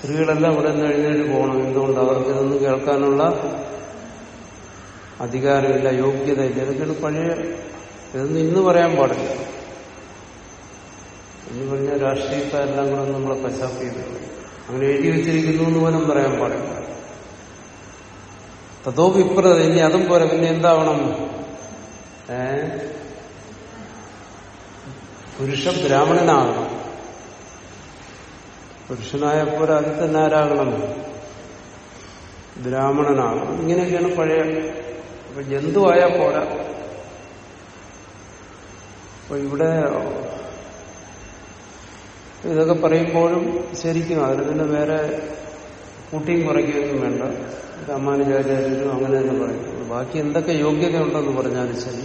സ്ത്രീകളെല്ലാം ഇവിടെ നിന്ന് എഴുന്നേറ്റ് പോകണം. എന്തുകൊണ്ട്? അവർക്ക് ഇതൊന്നും കേൾക്കാനുള്ള അധികാരമില്ല യോഗ്യതയില്ല. ഇതൊക്കെയാണ് പഴയ ഇതൊന്നും ഇന്ന് പറയാൻ പാടില്ല. എന്ന് പറഞ്ഞാൽ രാഷ്ട്രീയക്കാരെല്ലാം കൂടെ നമ്മളെ പശ്ചാത്തലം അങ്ങനെ എഴുതി വെച്ചിരിക്കുന്നു എന്ന് പോലും പറയാൻ പാടില്ല. തതോ വിപ്രത ഇനി അതും പോലെ പിന്നെ എന്താവണം? ഏ? പുരുഷ ബ്രാഹ്മണനാകണം പുരുഷനായ പോലെ അതിൽ തന്നെ ആരാകണം ബ്രാഹ്മണനാകണം ഇങ്ങനെയൊക്കെയാണ് പഴയ അപ്പൊ ജന്തുവായാൽ പോരാ. അപ്പൊ ഇവിടെ ഇതൊക്കെ പറയുമ്പോഴും ശരിക്കും അതിന് പിന്നെ വേറെ കൂട്ടിയും കുറയ്ക്കുകയൊന്നും വേണ്ട. രാമാനുജാചാര്യരും അങ്ങനെ തന്നെ പറയുന്നത് ബാക്കി എന്തൊക്കെ യോഗ്യത ഉണ്ടെന്ന് പറഞ്ഞാലും ശരി.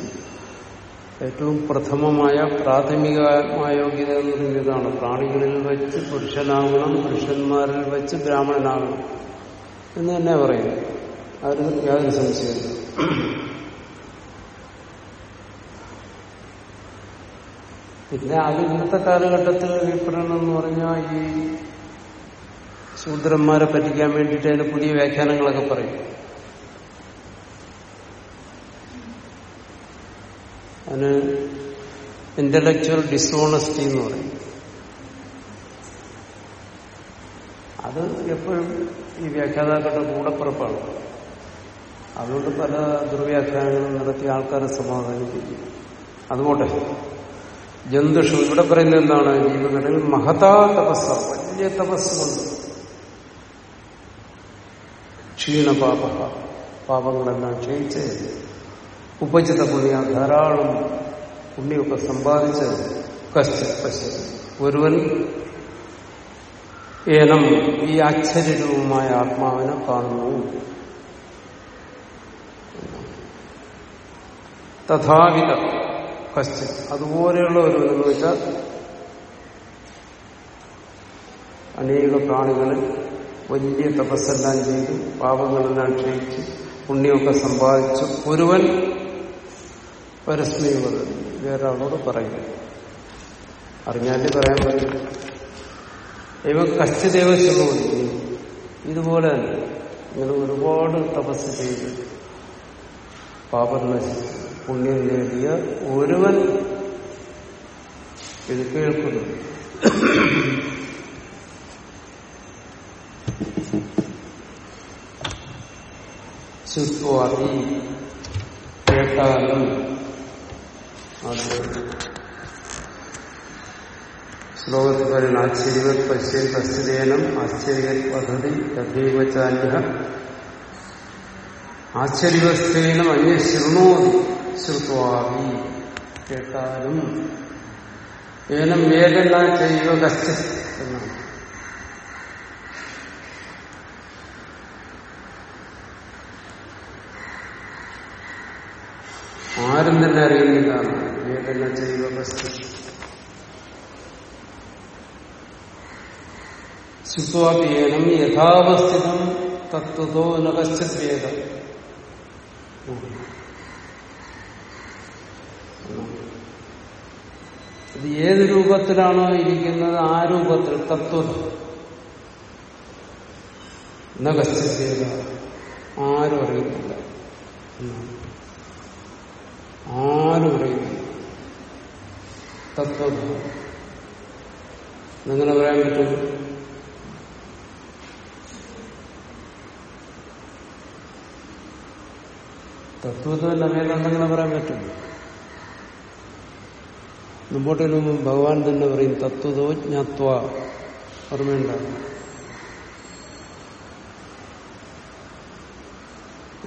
ഏറ്റവും പ്രഥമമായ പ്രാഥമികമായ യോഗ്യത എന്ന് പറയുന്നത് ഇതാണ്. പ്രാണികളിൽ വെച്ച് പുരുഷനാകണം പുരുഷന്മാരിൽ വെച്ച് ബ്രാഹ്മണനാകണം എന്ന് തന്നെ പറയുന്നു അതിന് യാതൊരു സംശയമില്ല പിന്നെ അത് ഇന്നത്തെ കാലഘട്ടത്തിൽ വിപ്രണം എന്ന് പറഞ്ഞാൽ ഈ ശൂദ്രന്മാരെ പറ്റിക്കാൻ വേണ്ടിയിട്ട് അതിന് പുതിയ വ്യാഖ്യാനങ്ങളൊക്കെ പറയും. അതിന് ഇന്റലക്ച്വൽ ഡിസോണസ്റ്റി എന്ന് പറയും. അത് എപ്പോഴും ഈ വ്യാഖ്യാതാക്കളുടെ കൂടപ്പുറപ്പാണ്. അതുകൊണ്ട് പല ദുർവ്യാഖ്യാനങ്ങളും നടത്തി ആൾക്കാരെ സമാധാനിപ്പിക്കും. അതുകൊണ്ട് ജന്തുഷു ഇവിടെ പറയുന്നത് എന്താണ്? ജീവിതത്തിൽ മഹതാ തപസ്സ വലിയ തപസ് കൊണ്ട് ക്ഷീണപാപ പാപങ്ങളെല്ലാം ക്ഷയിച്ച് ഉപചിത പുണ്യ ധാരാളം പുണ്യമൊക്കെ സമ്പാദിച്ച് കശ്ച പശ്ച ഒരുവൻ ഏനം ഈ ആശ്ചര്യരൂപമായ ആത്മാവിനെ കാണുന്നു. തഥാവിധ കശ്ച അതുപോലെയുള്ള ഒരു എന്ന് വെച്ചാൽ അനേക പ്രാണികളിൽ വലിയ തപസ്സെല്ലാം ചെയ്ത് പാപങ്ങളെല്ലാം ക്ഷയിച്ച് പുണ്യമൊക്കെ സമ്പാദിച്ച്. ഒരുവൻ പരസ്മീവത് വേറൊരാളോട് പറയും അറിഞ്ഞാലേ പറയാൻ പറ്റും. ഇവ കഷ്ടദേവ ശിവോടി ഇതുപോലെ തന്നെ ഇങ്ങനെ ഒരുപാട് തപസ് ചെയ്ത്. പാപം നശിച്ച്. പുണ്യം നേടിയ ഒരുവൻ ഇത് കേൾക്കുന്നു. ശുത്വാദി കേട്ടാലും അത് ശ്ലോകത്തിൽ പറയുന്ന ആശ്ചര്യവത് പശ്യൻ തസ്തേനം ആശ്ചര്യ പദ്ധതി തഥൈവചാന്യ ആശ്ചര്യവസ്ഥേനം അന്യ ശൃണോതി ശ്രുത്വാദി കേട്ടാലും. ഏനം വേദന ചെയ്യുക കശ്ച എന്നാണ്. ആദ്യം തന്നെ അറിയുന്നില്ല. ഏതെല്ലാം ചെയ്യുക വസ്തു? ശുദ്ധാപിയേനം യഥാവസ്ഥിതം തത്വതോ നശ്ചേദം ഇത് ഏത് രൂപത്തിലാണോ ഇരിക്കുന്നത്? ആ രൂപത്തിൽ തത്വം നഗശ്ചേദ ആരും അറിയത്തില്ല. എന്നാണ് ആരും അറിയത്തില്ല തത്വം. എങ്ങനെ പറയാൻ പറ്റും. തത്വത്തിൽ അറിയാതെങ്ങനെ പറയാൻ പറ്റും. മുമ്പോട്ട് മുമ്പ് ഭഗവാൻ തന്നെ പറയും തത്വതോ ജ്ഞാത്വ. ഓർമ്മയുണ്ട?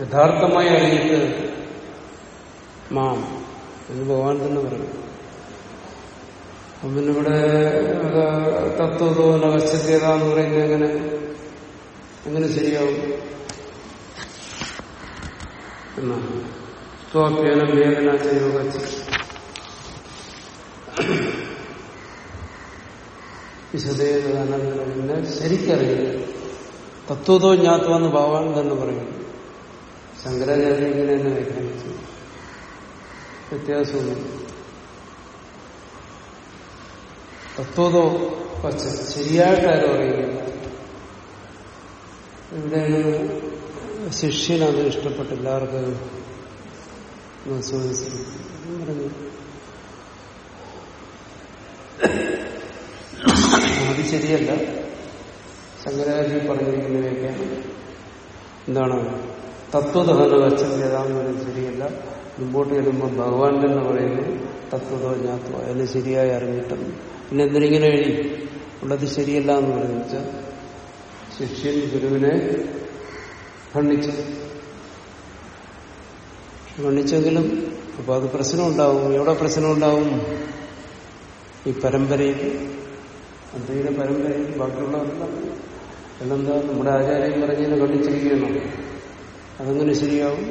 യഥാർത്ഥമായി അറിഞ്ഞിട്ട് മാം എന്ന് ഭഗവാൻ തന്നെ പറയും. അപ്പം ഇവിടെ തത്വതോ നവസ്ഥ്യത എന്ന് പറയുന്നത് എങ്ങനെ? എങ്ങനെ ശരിയാവും? എന്നാണ് സ്വാപ്യനം വേദന ചെയ്യുക വിശദീകരണ ശരിക്കറിയില്ല. തത്വതോ ജ്ഞാത്വെന്ന് ഭഗവാൻ തന്നെ പറയുന്നു ശങ്കരാചാര്യ ഇങ്ങനെ തന്നെ വ്യാഖ്യാനിച്ചു. വ്യത്യാസമൊന്നും തത്വതോ പച്ച ശരിയായിട്ടാരും അറിയില്ല. ഇവിടെ ശിഷ്യനത് ഇഷ്ടപ്പെട്ടില്ല ആർക്ക് പറഞ്ഞു അത് ശരിയല്ല. ശങ്കരാചാര്യ പറഞ്ഞിരിക്കുന്നവയൊക്കെയാണ് എന്താണ്? തത്വതഹന പറയുന്നത് ശരിയല്ല. മുമ്പോട്ട് ചെല്ലുമ്പോൾ ഭഗവാൻ തന്നെ പറയുന്നു തത്വതോ ജ്ഞാത്വ. അതിനെ ശരിയായി അറിഞ്ഞിട്ടെന്ന് പിന്നെ എന്തിനിങ്ങനെ എഴുതി? ഉള്ളത് ശരിയല്ല എന്ന് പറഞ്ഞു വെച്ചാൽ ശിഷ്യൻ ഗുരുവിനെ ഖണ്ഡിച്ചു. ഖണ്ഡിച്ചെങ്കിലും അപ്പൊ അത് പ്രശ്നം ഉണ്ടാവും. എവിടെ പ്രശ്നം ഉണ്ടാവും? ഈ പരമ്പരയിൽ. അദ്ദേഹത്തിന്റെ പരമ്പരയിൽ ബാക്കിയുള്ളവരെല്ലാം. എന്നെന്താ നമ്മുടെ ആചാര്യം പറഞ്ഞതിനെ ഖണ്ഡിച്ചിരിക്കണം അതെങ്ങനെ ശരിയാവും?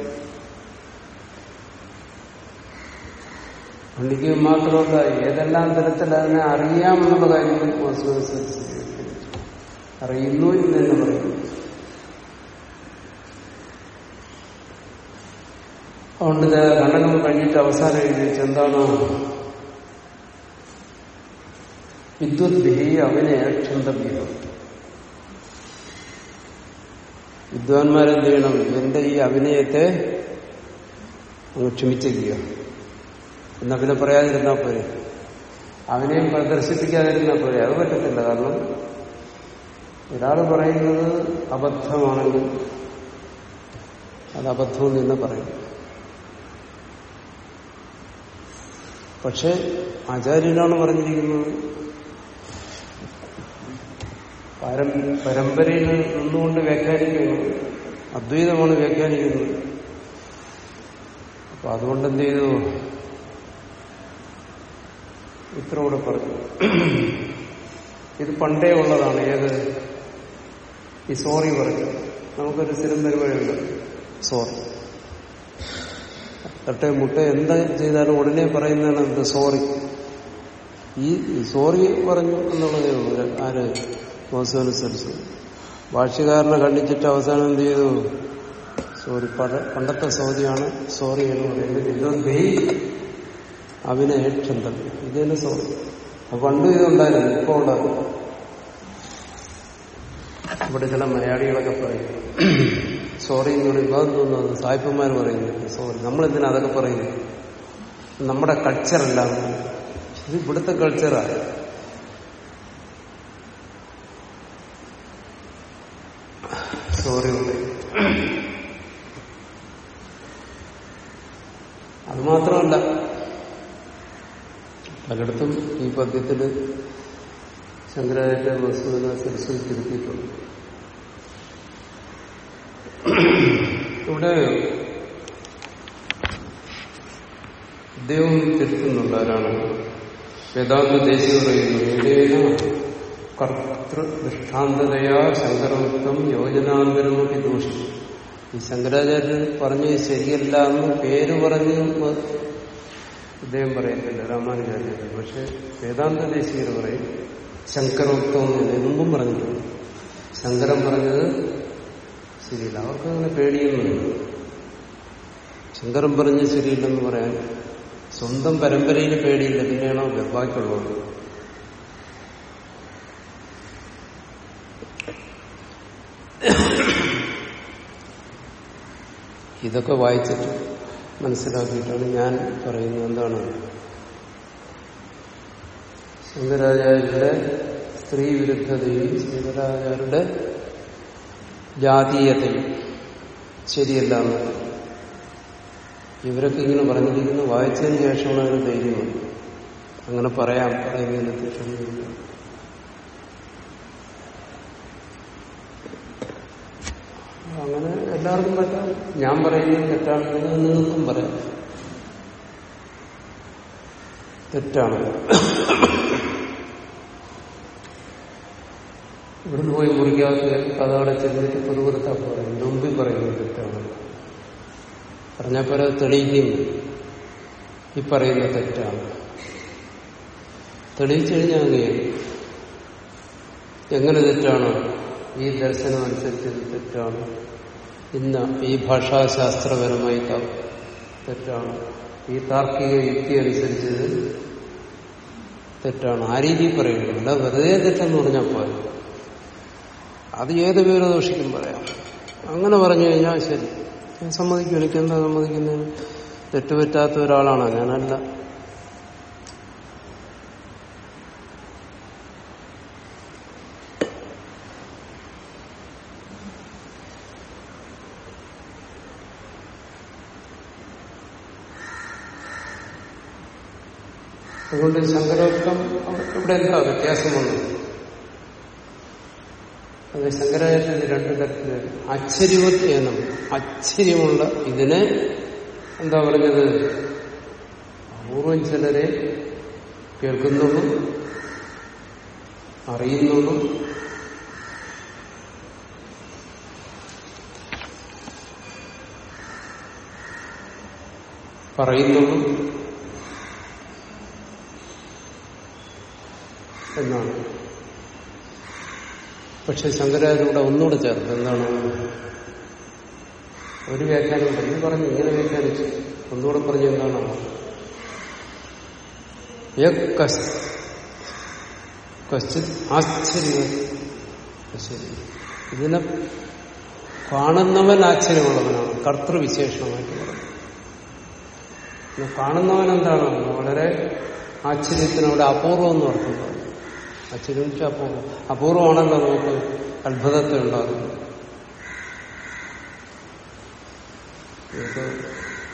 പണ്ഡിക്ക് മാത്രമല്ല ഏതെല്ലാം തരത്തിൽ അതിനെ അറിയാമെന്നുള്ള കാര്യം അറിയുന്നു എന്ന് പറയുന്നു. അതുകൊണ്ട് ഖണ്ഡനം കഴിഞ്ഞിട്ട് അവസാനം എഴുതി വെച്ച് എന്താണ് വിദ്വദ്ഭിഹി അവിനയ ക്ഷന്തവ്യം വിദ്വാൻമാരെന്ത് ചെയ്യണം എന്റെ ഈ അഭിനയത്തെ അങ്ങ് ക്ഷമിച്ചിരിക്കുക എന്നാ പിന്നെ പറയാതിരുന്നാൽ പോരെ. അഭിനയം പ്രദർശിപ്പിക്കാതിരുന്നാൽ പോരെ. അത് പറ്റത്തില്ല. കാരണം ഒരാൾ പറയുന്നത് അബദ്ധമാണെങ്കിൽ അത് അബദ്ധം തന്നെ പറയും. പക്ഷെ ആചാര്യനാണ് പറഞ്ഞിരിക്കുന്നത്. പരമ്പരയിൽ നിന്നുകൊണ്ട് വ്യാഖ്യാനിക്കുന്നു. അദ്വൈതമാണ് വ്യാഖ്യാനിക്കുന്നത്. അപ്പൊ അതുകൊണ്ട് എന്ത് ചെയ്തു? ഇത്ര കൂടെ പറഞ്ഞു. ഇത് പണ്ടേ ഉള്ളതാണ്. ഏത്? ഈ സോറി പറഞ്ഞു. നമുക്കൊരു സ്ഥിരം പരിപാടിയുണ്ട്. സോറി. തട്ടെ മുട്ട എന്താ ചെയ്താലും ഉടനെ പറയുന്നതാണ് എന്ത്? സോറി. ഈ സോറി പറഞ്ഞു എന്നുള്ളതേ ഉള്ളൂ. ആര് മോസനുസരിച്ച് ഭാഷ്യകാരനെ കണ്ടിച്ചിട്ട് അവസാനം എന്ത് ചെയ്തു? സോറി പണ്ടത്തെ സൗദിയാണ്. സോറി എന്ന് പറയുന്നത് ഇതൊക്കെ അഭിനയക്ഷന്തം ഇത് തന്നെ സോറി അപ്പൊ പണ്ട് ഇതുണ്ടായിരുന്നു ഇപ്പൊ ഉണ്ടാകും. ഇവിടെ ചില മലയാളികളൊക്കെ പറയും സോറി എന്ന് പറയുമ്പോൾ അത് തോന്നുന്നത് സായിപ്പന്മാർ പറയുന്നത് സോറി നമ്മളെന്തിനാ അതൊക്കെ പറയുന്നത് നമ്മുടെ കൾച്ചറല്ല ഇത് ഇവിടുത്തെ കൾച്ചറാണ് സോറി അത് മാത്രമല്ല പലയിടത്തും ഈ പദ്യത്തിൽ ശങ്കരാചാര്യ വസ്തുവിനെ തിരുത്തിയിട്ടുണ്ട്. ഇവിടെ ദൈവം തിരുത്തുന്നുണ്ട് ആരാണ് വേദാന്ത ദേശീയ പറയുന്നു ഏതേന ദൃഷ്ടാന്തതയാ ശങ്കരോക്തം യോജനാന്തരമൊക്കെ ദോഷിച്ചു ഈ ശങ്കരാചാര്യർ പറഞ്ഞ് ശരിയല്ല എന്ന് പേര് പറഞ്ഞ് അദ്ദേഹം പറയത്തില്ല രാമാനുചാര്യർ പക്ഷെ വേദാന്ത ദേശീയർ പറയും ശങ്കരോക്തം എന്ന് മുമ്പും പറഞ്ഞിട്ടുണ്ട് ശങ്കരൻ പറഞ്ഞത് ശരിയില്ല അവർക്ക് അങ്ങനെ പേടിയൊന്നുമില്ല. ശങ്കരൻ പറഞ്ഞ് ശരിയില്ലെന്ന് പറയാൻ സ്വന്തം പരമ്പരയിൽ പേടിയില്ല പിന്നെയാണോ ബാക്കിയുള്ളത് ഇതൊക്കെ വായിച്ചിട്ട് മനസ്സിലാക്കിയിട്ടാണ് ഞാൻ പറയുന്നത്. എന്താണ്? ശങ്കരാചാര്യരുടെ സ്ത്രീ വിരുദ്ധതയും ശങ്കരാചാര്യരുടെ ജാതീയതയും ശരിയല്ല ഇവരൊക്കെ ഇങ്ങനെ പറഞ്ഞിരിക്കുന്നു. വായിച്ചതിന് ശേഷമാണ് അതിന് ധൈര്യമാണ് അങ്ങനെ പറയാം. പറയുന്നതിന് തെറ്റൊന്നുമില്ല അങ്ങനെ എല്ലാവർക്കും പറ്റാം. ഞാൻ പറയുന്നത് തെറ്റാണെന്ന് നിങ്ങൾക്കും പറയാം. തെറ്റാണ്. ഇവിടുന്ന് പോയി മുറിക്കാത്ത അവിടെ ചെന്നിട്ട് പുതുപുറത്താ പറയും മുമ്പിൽ പറയുന്നത് തെറ്റാണ്. പറഞ്ഞാൽ പോലെ തെളിയിക്കും ഈ പറയുന്ന തെറ്റാണ്. തെളിയിച്ചു കഴിഞ്ഞാൽ അങ്ങനെയാണ് എങ്ങനെ തെറ്റാണ്? ഈ ദർശനം അനുസരിച്ച് തെറ്റാണ്. ഇന്ന് ഈ ഭാഷാശാസ്ത്രപരമായി തെറ്റാണ്. ഈ താർക്കിക യുക്തി അനുസരിച്ച് തെറ്റാണ്. ആ രീതി പറയുന്നില്ല. വെറുതെ തെറ്റെന്ന് പറഞ്ഞാൽ പോലെ അത് ഏത് വീരദോഷിക്കും പറയാം. അങ്ങനെ പറഞ്ഞു കഴിഞ്ഞാൽ ശരി. ഞാൻ സമ്മതിക്കും. എനിക്കെന്താ സമ്മതിക്കുന്നത്? തെറ്റുപറ്റാത്ത ഒരാളാണ്? ഞാനല്ല. അതുകൊണ്ട് ശങ്കരോക്തം ഇവിടെ എന്താ വ്യത്യാസം വന്നു അത് ശങ്കരാചാര്യ രണ്ടു തരത്തിൽ ആശ്ചര്യവത്യേനം ആശ്ചര്യമുള്ള ഇതിനെ എന്താ പറഞ്ഞത്? അപൂർവം ചിലരെ കേൾക്കുന്നുള്ളൂ അറിയുന്നുള്ളൂ പറയുന്നുള്ളൂ എന്നാണ്. പക്ഷെ ശങ്കരാചാര്യൂടെ ഒന്നുകൂടെ ചേർത്ത് എന്താണ്? ഒരു വ്യാഖ്യാനം പറഞ്ഞു പറഞ്ഞു ഇങ്ങനെ വ്യാഖ്യാനിച്ചു. ഒന്നുകൂടെ പറഞ്ഞു എന്താണ്? ആശ്ചര്യം. ഇതിനെ കാണുന്നവൻ ആശ്ചര്യമുള്ളവനാണ്. കർത്തൃവിശേഷമായിട്ട് പറഞ്ഞു. കാണുന്നവൻ എന്താണ്? വളരെ ആശ്ചര്യത്തിനവിടെ അപൂർവം എന്ന് അർത്ഥം പറഞ്ഞു അപൂർവം അപൂർവമാണല്ലോ നമുക്ക് അത്ഭുതത്തെ ഉണ്ടാകുന്നത്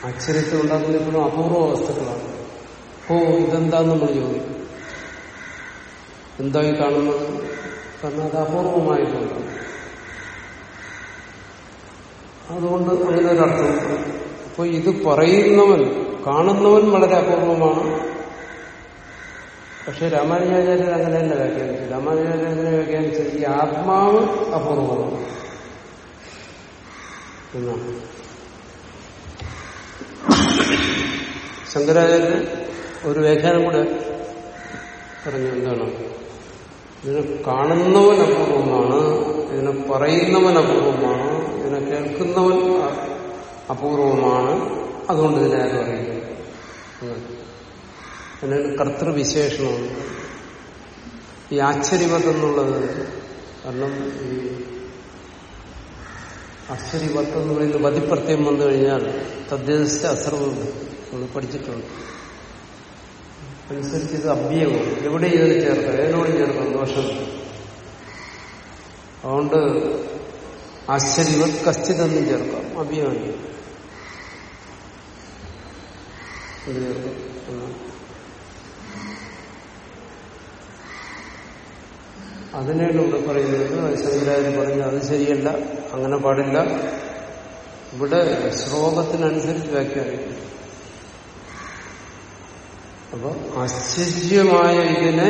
ആശ്ചര്യത്തെ ഉണ്ടാക്കുന്ന ഇപ്പോഴും അപൂർവ വസ്തുക്കളാണ്. ഓ ഇതെന്താന്ന് നമ്മൾ ചോദിക്കും. എന്തായി കാണുന്നത്? കാരണം അത് അപൂർവമായിട്ടുണ്ട്. അതുകൊണ്ട് അങ്ങനെ ഒരു അർത്ഥം അപ്പൊ ഇത് പറയുന്നവൻ കാണുന്നവൻ വളരെ അപൂർവമാണ്. പക്ഷെ രാമാനുജാചാര്യർ തന്നെ വ്യാഖ്യാനിച്ചു രാമാനുജാചാര്യർ അങ്ങനെ വ്യാഖ്യാനിച്ചത് ഈ ആത്മാവ് അപൂർവമാണ് എന്നാണ്. ശങ്കരാചാര്യർ ഒരു വ്യാഖ്യാനം കൂടെ പറഞ്ഞു എന്താണ്? ഇതിനെ കാണുന്നവൻ അപൂർവമാണ് ഇതിനെ പറയുന്നവൻ അപൂർവമാണ് ഇതിനെ കേൾക്കുന്നവൻ അപൂർവമാണ്. അതുകൊണ്ട് ഇതിനെ ആരും അറിയില്ല. അതിനൊരു കർത്തൃവിശേഷണമാണ് ഈ ആശ്ചര്യവത് എന്നുള്ളത് കാരണം ഈ ആശ്ചര്യവത്ത് എന്ന് പറയുന്ന വതിപ്രത്യം വന്നു കഴിഞ്ഞാൽ തദ്ദേശ അസർവുണ്ട് നമ്മൾ പഠിച്ചിട്ടുണ്ട്. അനുസരിച്ച് ഇത് അഭ്യമാണ് എവിടെ ഇതിന് ചേർക്കാം? ഏതിനോട് ചേർക്കാം? ദോഷം. അതുകൊണ്ട് ആശ്ചര്യവത് കശ്ചിതെന്നും ചേർക്കാം. അഭ്യമാണ് ചേർക്കാം എന്നാണ് അതിനാണ് ഇവിടെ പറയുന്നത് ശങ്കരാചാര്യ പറഞ്ഞു അത് ശരിയല്ല അങ്ങനെ പാടില്ല. ഇവിടെ ശ്ലോകത്തിനനുസരിച്ച് വ്യാഖ്യാനിക്കും അപ്പൊ അശ്ചര്യമായ ഇതിനെ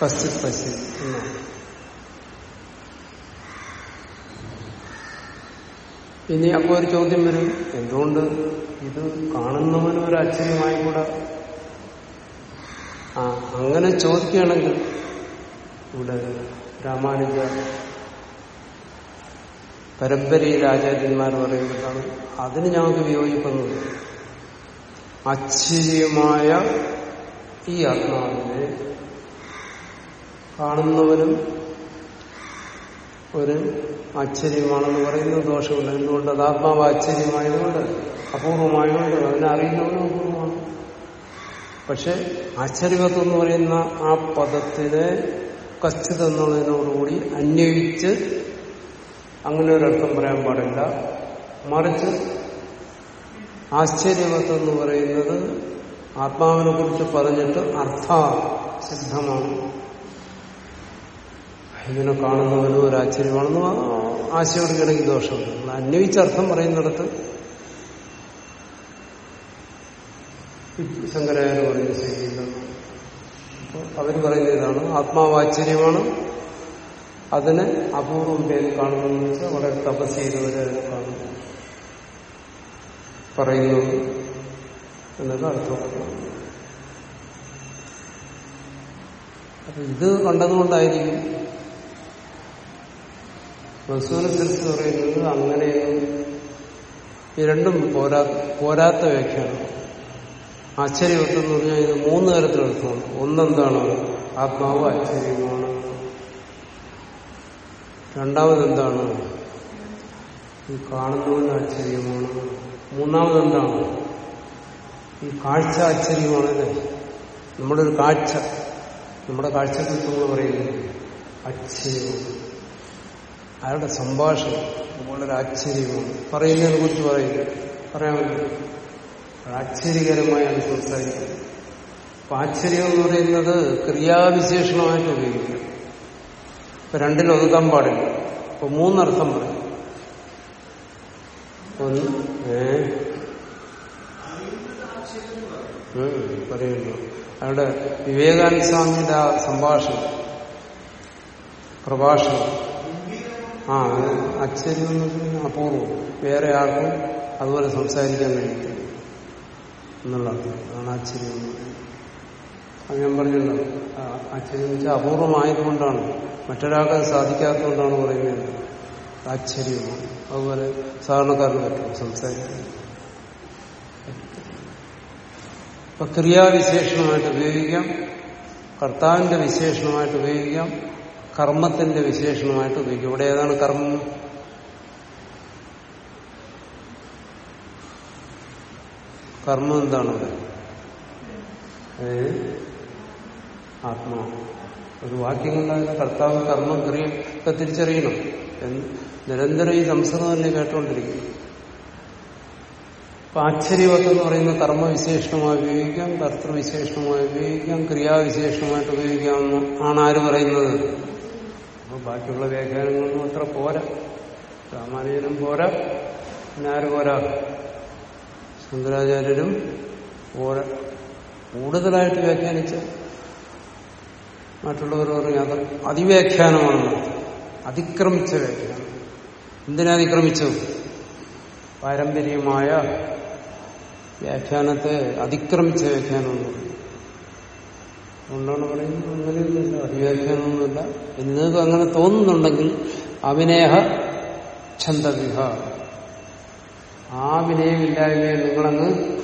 കസി എന്നാണ്. ഇനി അപ്പോൾ ഒരു ചോദ്യം വരും. എന്തുകൊണ്ട് ഇത് കാണുന്നവനും ഒരു ആശ്ചര്യമായി കൂടെ ആ അങ്ങനെ ചോദിക്കുകയാണെങ്കിൽ ഇവിടെ രാമാനുജ പരമ്പരയിൽ ആചാര്യന്മാർ പറയുന്നതാണ് അതിന് ഞങ്ങൾക്ക് വിയോജിപ്പൊന്നുമില്ല. ആശ്ചര്യമായ ഈ ആത്മാവിനെ കാണുന്നവരും ഒരു ആശ്ചര്യമാണെന്ന് പറയുന്നത് ദോഷമുണ്ട്. എന്തുകൊണ്ട്? അത് ആത്മാവ് ആശ്ചര്യമായതുകൊണ്ട് അപൂർവമായതുകൊണ്ട് അതിനെ അപൂർവമാണ് പക്ഷെ ആശ്ചര്യവത്വം എന്ന് പറയുന്ന ആ പദത്തിനെ കച്ചിത് എന്നുള്ളതിനോടുകൂടി അന്വയിച്ച് അങ്ങനെ ഒരർത്ഥം പറയാൻ പാടില്ല. മറിച്ച് ആശ്ചര്യവത്വം എന്ന് പറയുന്നത് ആത്മാവിനെ കുറിച്ച് പറഞ്ഞിട്ട് അർത്ഥ സിദ്ധമാണ് ഇതിനെ കാണുന്നവനും ഒരു ആശ്ചര്യമാണെന്ന് ആശയപ്പെടുകയാണെങ്കിൽ ദോഷമുണ്ട് അന്വയിച്ച അർത്ഥം പറയുന്നിടത്ത് ശങ്കരാചാര്യ പറയുന്ന ശൈലിയില്ല അവർ പറയുന്ന ഇതാണ് ആത്മാവ് ആശ്ചര്യമാണ് അതിന് അപൂർവം പേര് കാണുന്നതെന്ന് വെച്ചാൽ വളരെ തപസ് ചെയ്തവരെ അതിനെ കാണുന്നു പറയുന്നു എന്നൊക്കെ അർത്ഥമാണ് അപ്പൊ ഇത് കണ്ടതുകൊണ്ടായിരിക്കും. വസൂനസരിച്ച് പറയുന്നത് അങ്ങനെയും ഈ രണ്ടും പോരാ പോരാത്ത വ്യാഖ്യാനം ആശ്ചര്യവത്വം എന്ന് പറഞ്ഞാൽ ഇത് മൂന്ന് തരത്തിലർത്ഥമാണ്. ഒന്നെന്താണ്? ആത്മാവ് ആശ്ചര്യമാണ്. രണ്ടാമതെന്താണ്? ഈ കാണുന്നവന് ആശ്ചര്യമാണ്. മൂന്നാമതെന്താണ്? ഈ കാഴ്ച ആശ്ചര്യമാണല്ലേ നമ്മുടെ ഒരു കാഴ്ച. നമ്മുടെ കാഴ്ചക്കുറിച്ച് നമ്മൾ പറയുന്നത് ആശ്ചര്യമാണ്. അയാളുടെ സംഭാഷണം? വളരെ ആശ്ചര്യമാണ്. പറയുന്നതിനെ കുറിച്ച് പറയുന്നത് പറയാമല്ലോ ആശ്ചര്യകരമായാണ് സംസാരിക്കുന്നത് അപ്പൊ ആശ്ചര്യം എന്ന് പറയുന്നത് ക്രിയാവിശേഷണമായിട്ട് ഉപയോഗിക്കുക ഇപ്പൊ രണ്ടിലൊതുക്കാൻ പാടില്ല. അപ്പൊ മൂന്നർത്ഥം പറയും. ഒന്ന് ഏ പറയുന്നു. അവിടെ വിവേകാനന്ദ സ്വാമിയുടെ ആ സംഭാഷണം പ്രഭാഷണം. ആ അച്ഛനും അപൂർവം. വേറെ ആർക്കും അതുപോലെ സംസാരിക്കാൻ കഴിയില്ല. എന്നുള്ള അതാണ് ആശ്ചര്യം. അത് ഞാൻ പറഞ്ഞല്ലോ. ആശ്ചര്യം വെച്ചാൽ അപൂർവമായതുകൊണ്ടാണ്. മറ്റൊരാൾക്ക് അത് സാധിക്കാത്തതുകൊണ്ടാണ് പറയുന്നത്. ആശ്ചര്യമാണ് അതുപോലെ സാധാരണക്കാരന് പറ്റും സംസാരിക്കാൻ. ഇപ്പൊ ക്രിയാവിശേഷണമായിട്ട് ഉപയോഗിക്കാം. കർത്താവിന്റെ വിശേഷണമായിട്ട് ഉപയോഗിക്കാം. കർമ്മത്തിന്റെ വിശേഷണമായിട്ട് ഉപയോഗിക്കാം. ഇവിടെ ഏതാണ് കർമ്മം? കർമ്മം എന്താണ്? ആത്മാ. ഒരു വാക്യം കൊണ്ടാണ് കർത്താവ് കർമ്മം ക്രിയൊക്കെ തിരിച്ചറിയണം. നിരന്തരം ഈ സംസ്കൃതം തന്നെ കേട്ടുകൊണ്ടിരിക്കും. അപ്പൊ ആശ്ചര്യവത്വം എന്ന് പറയുന്ന കർമ്മവിശേഷണമായി ഉപയോഗിക്കാം കർത്തൃവിശേഷണമായി ഉപയോഗിക്കാം ക്രിയാവിശേഷണമായിട്ട് ഉപയോഗിക്കാം ആണ് ആര് പറയുന്നത്? അപ്പൊ ബാക്കിയുള്ള വ്യാഖ്യാനങ്ങളൊന്നും അത്ര പോരാ. രാമാനുജനും പോരാ. പിന്നെ ആര് പോരാ? ശങ്കരാചാര്യരും കൂടുതലായിട്ട് വ്യാഖ്യാനിച്ച മറ്റുള്ളവർ പറഞ്ഞു അത് അതിവ്യാഖ്യാനമാണ്. അതിക്രമിച്ച വ്യാഖ്യാനം. എന്തിനാ അതിക്രമിച്ചു പാരമ്പര്യമായ വ്യാഖ്യാനത്തെ അതിക്രമിച്ച വ്യാഖ്യാനം അതുകൊണ്ടാണ് പറയുന്നത് അങ്ങനെയൊന്നുമില്ല. അതിവ്യാഖ്യാനമൊന്നുമില്ല. എന്നിങ്ങനെ അങ്ങനെ തോന്നുന്നുണ്ടെങ്കിൽ അവിനേഹ ഛന്ദവിഹ ആ വിനയമില്ലായ്മയെ നിങ്ങളങ്ങ്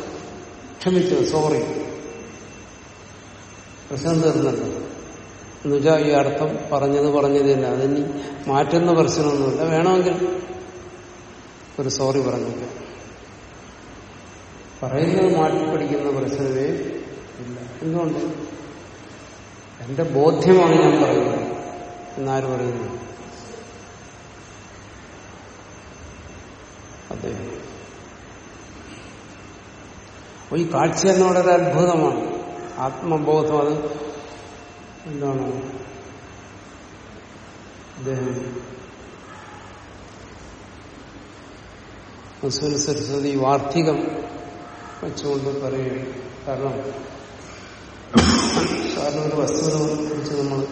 ക്ഷമിച്ചു സോറി പ്രശ്നം തീർന്നല്ലോ. എന്നുവെച്ചാൽ ഈ അർത്ഥം പറഞ്ഞത് പറഞ്ഞതില്ല. അതിന് മാറ്റുന്ന പ്രശ്നമൊന്നുമില്ല. വേണമെങ്കിൽ ഒരു സോറി പറഞ്ഞില്ല പറയുന്നത് മാറ്റിപ്പിടിക്കുന്ന പ്രശ്നമേ ഇല്ല. എന്തുകൊണ്ട്? എന്റെ ബോധ്യമാണ് ഞാൻ പറയുന്നത്. എന്നാര് പറയുന്നു? അദ്ദേഹം അപ്പൊ ഈ കാഴ്ച തന്നെ വളരെ അത്ഭുതമാണ്. ആത്മബോധം അത് എന്താണ്? അദ്ദേഹം മുസ്ലിം സരസ്വതി വാർത്തികം വെച്ചുകൊണ്ട് പറയുകയാണ്. കാരണം കാരണം ഒരു വസ്തുത കുറിച്ച് നമ്മൾ